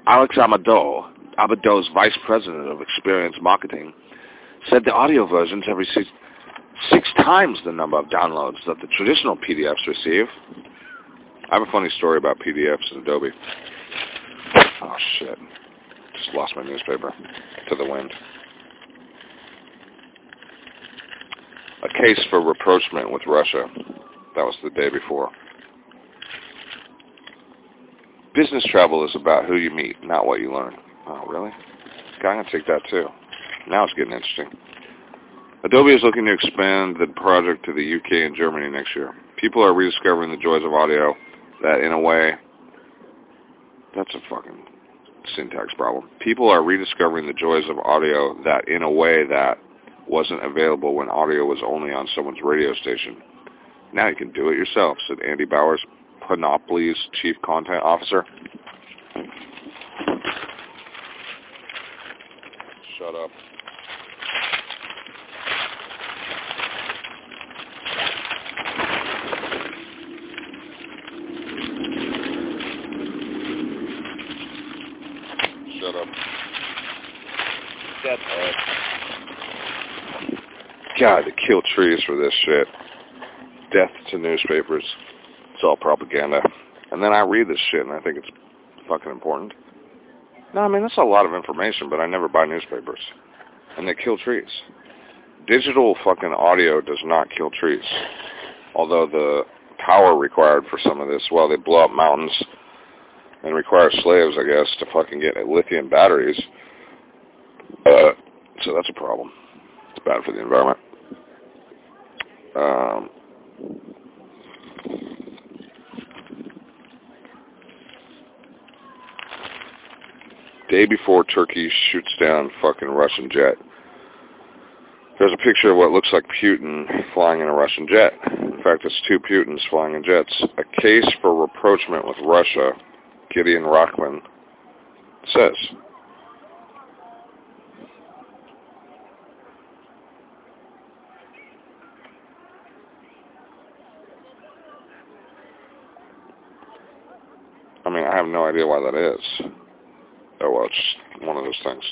Alex Amador, Amador's vice president of experience marketing, said the audio versions have received six times the number of downloads that the traditional PDFs receive. I have a funny story about PDFs in Adobe. Oh, shit. Just lost my newspaper to the wind. A case for rapprochement with Russia. That was the day before. Business travel is about who you meet, not what you learn. Oh, really? I'm going to take that too. Now it's getting interesting. Adobe is looking to expand the project to the UK and Germany next year. People are rediscovering the joys of audio that, in a way, that's a fucking syntax problem. People are rediscovering the joys of audio that, in a way, that wasn't available when audio was only on someone's radio station. Now you can do it yourself, said Andy Bowers, Panoply's chief content officer. Shut up. Shut up. Shut up. God, to kill trees for this shit. Death to newspapers. It's all propaganda. And then I read this shit and I think it's fucking important. No, I mean, that's a lot of information, but I never buy newspapers. And they kill trees. Digital fucking audio does not kill trees. Although the power required for some of this, well, they blow up mountains and require slaves, I guess, to fucking get lithium batteries. Uh, so that's a problem. It's bad for the environment. Um, day before Turkey shoots down fucking Russian jet. There's a picture of what looks like Putin flying in a Russian jet. In fact, it's two Putins flying in jets. A case for rapprochement with Russia, Gideon Rachman says. I mean, I have no idea why that is. Oh, well, it's one of those things.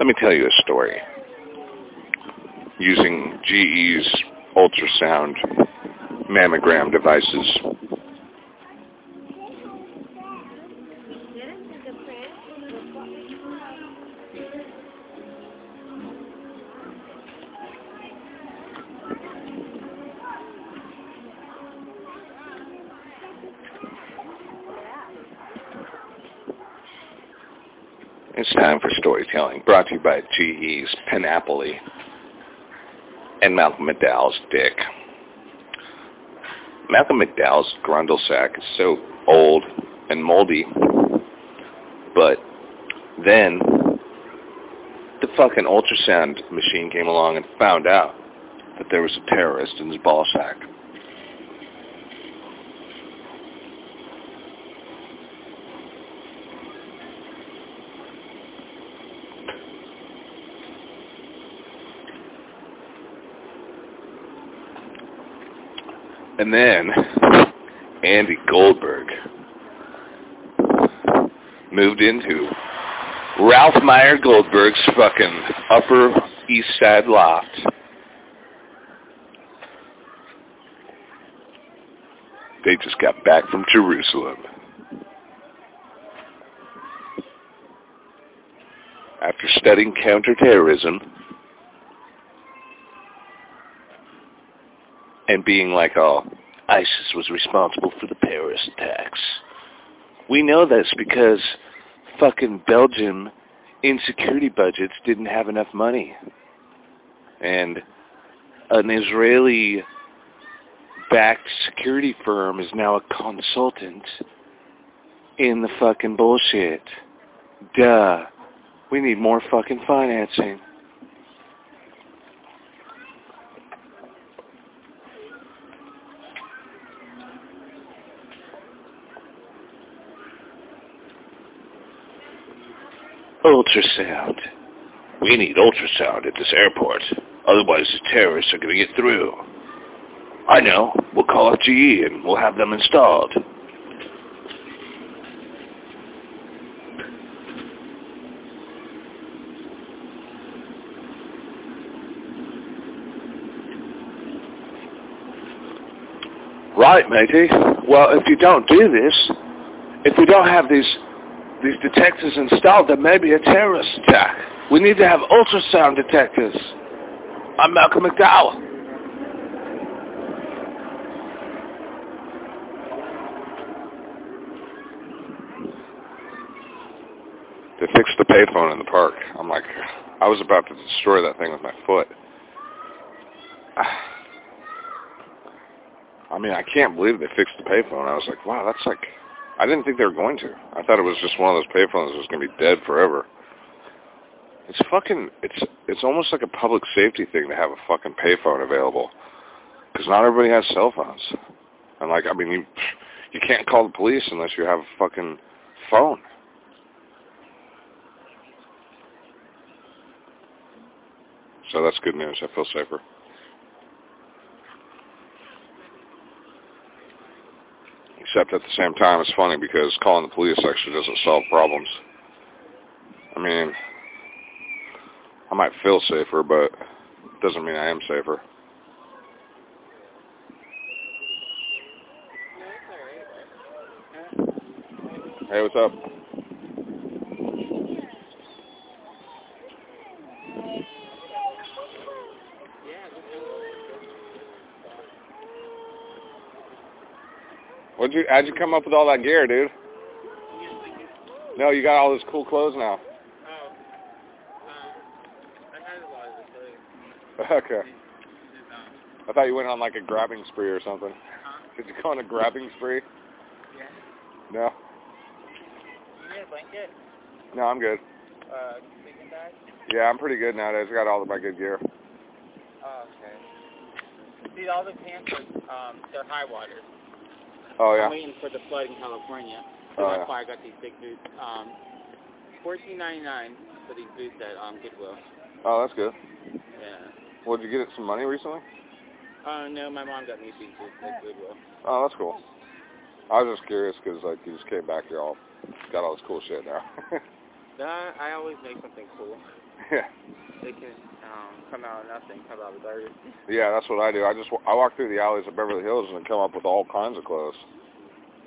Let me tell you a story. Using GE's ultrasound mammogram devices. You by GE's Panoply and Malcolm McDowell's Dick. Malcolm McDowell's grundle sack is so old and moldy, but then the fucking ultrasound machine came along and found out that there was a terrorist in his ball And then Andy Goldberg moved into Ralph Meyer Goldberg's fucking Upper East Side loft. They just got back from Jerusalem. After studying counterterrorism and being like, oh, responsible for the Paris attacks. We know this because fucking Belgium insecurity budgets didn't have enough money. And an Israeli backed security firm is now a consultant in the fucking bullshit. Duh. We need more fucking financing. Ultrasound. We need ultrasound at this airport. Otherwise the terrorists are going to get through. I know. We'll call up GE and we'll have them installed. Right, matey. Well, if you don't do this, if we don't have these these detectors installed, there may be a terrorist attack. We need to have ultrasound detectors. I'm Malcolm McDowell. They fixed the payphone in the park. I'm like, I was about to destroy that thing with my foot. [SIGHS] I mean, I can't believe they fixed the payphone. I was like, wow, that's like, I didn't think they were going to. I thought it was just one of those payphones that was going to be dead forever. It's fucking, it's it's almost like a public safety thing to have a fucking payphone available. Because not everybody has cell phones. And like, I mean, you, you can't call the police unless you have a fucking phone. So that's good news. I feel safer. Except at the same time, it's funny because calling the police actually doesn't solve problems. I mean, I might feel safer, but it doesn't mean I am safer. Hey, what's up? What'd you, how'd you come up with all that gear, dude? No, you got all this cool clothes now. [LAUGHS] Okay. I thought you went on like a grabbing spree or something. Did you go on a grabbing spree? Yeah. No? You need a blanket? No, I'm good. Uh. Yeah, I'm pretty good nowadays. I got all of my good gear. Oh, okay. See, all the pants are, um, they're high water. Oh, I'm yeah? waiting for the flood in California. So Oh, that's yeah. why I got these big boots. Um, fourteen ninety nine for these boots at um Goodwill. Oh, that's good. Yeah. Well, did you get some money recently? Uh, no, my mom got me these boots at Goodwill. Oh, that's cool. I was just curious because, like, you just came back here all, got all this cool shit now. [LAUGHS] That, I always make something cool. yeah. They can um come out of nothing, come out of garbage. Yeah, that's what I do. I just, I walk through the alleys of Beverly Hills and come up with all kinds of clothes.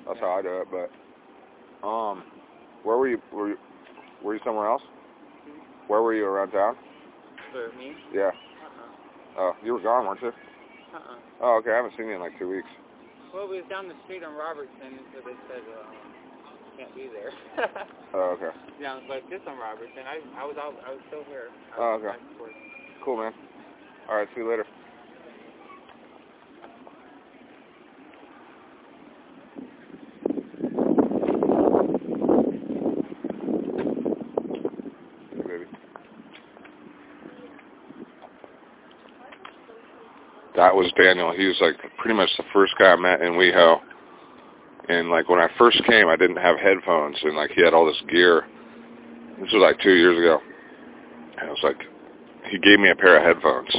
That's how I do it, but, um, where were you, were you, were you somewhere else? Where were you around town? For me? Yeah. Uh-uh. Oh, you were gone, weren't you? Uh-uh. Oh, okay. I haven't seen you in like two weeks. Well, we was down the street on Robertson, so they said, um, can't be there. Oh, okay. [LAUGHS] yeah, but just on Robertson. I I was out. I was still here. I Oh, okay. Cool, man. All right. See you later. That was Daniel. He was like pretty much the first guy I met in WeHo. And like when I first came, I didn't have headphones, and like he had all this gear. This was like two years ago. And I was like he gave me a pair of headphones.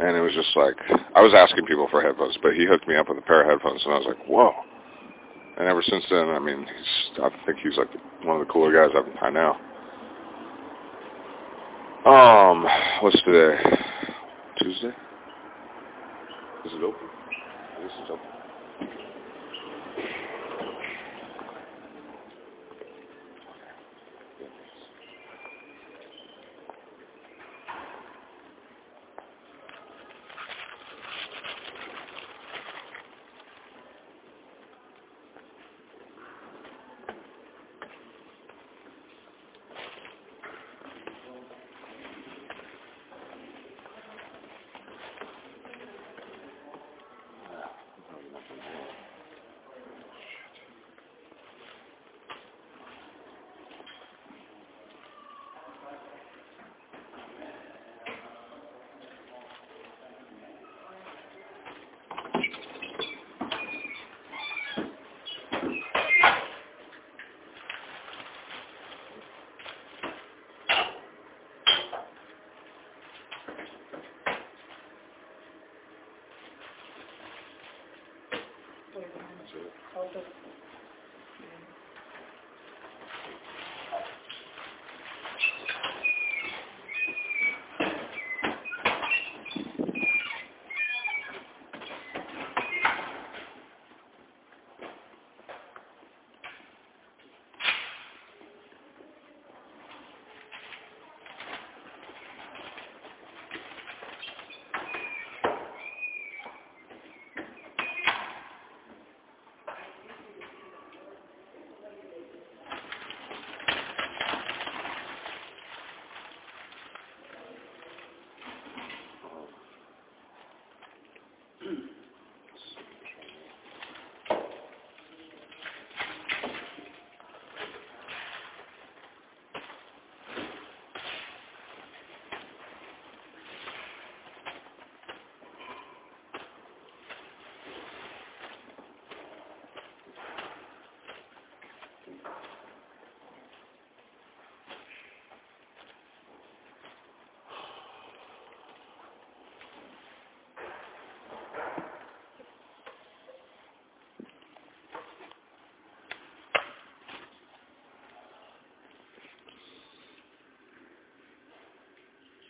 And it was just like, I was asking people for headphones, but he hooked me up with a pair of headphones, and I was like, whoa. And ever since then, I mean, he's, I think he's like one of the cooler guys I've I know. Um, what's today? Tuesday? Is it open? This is open.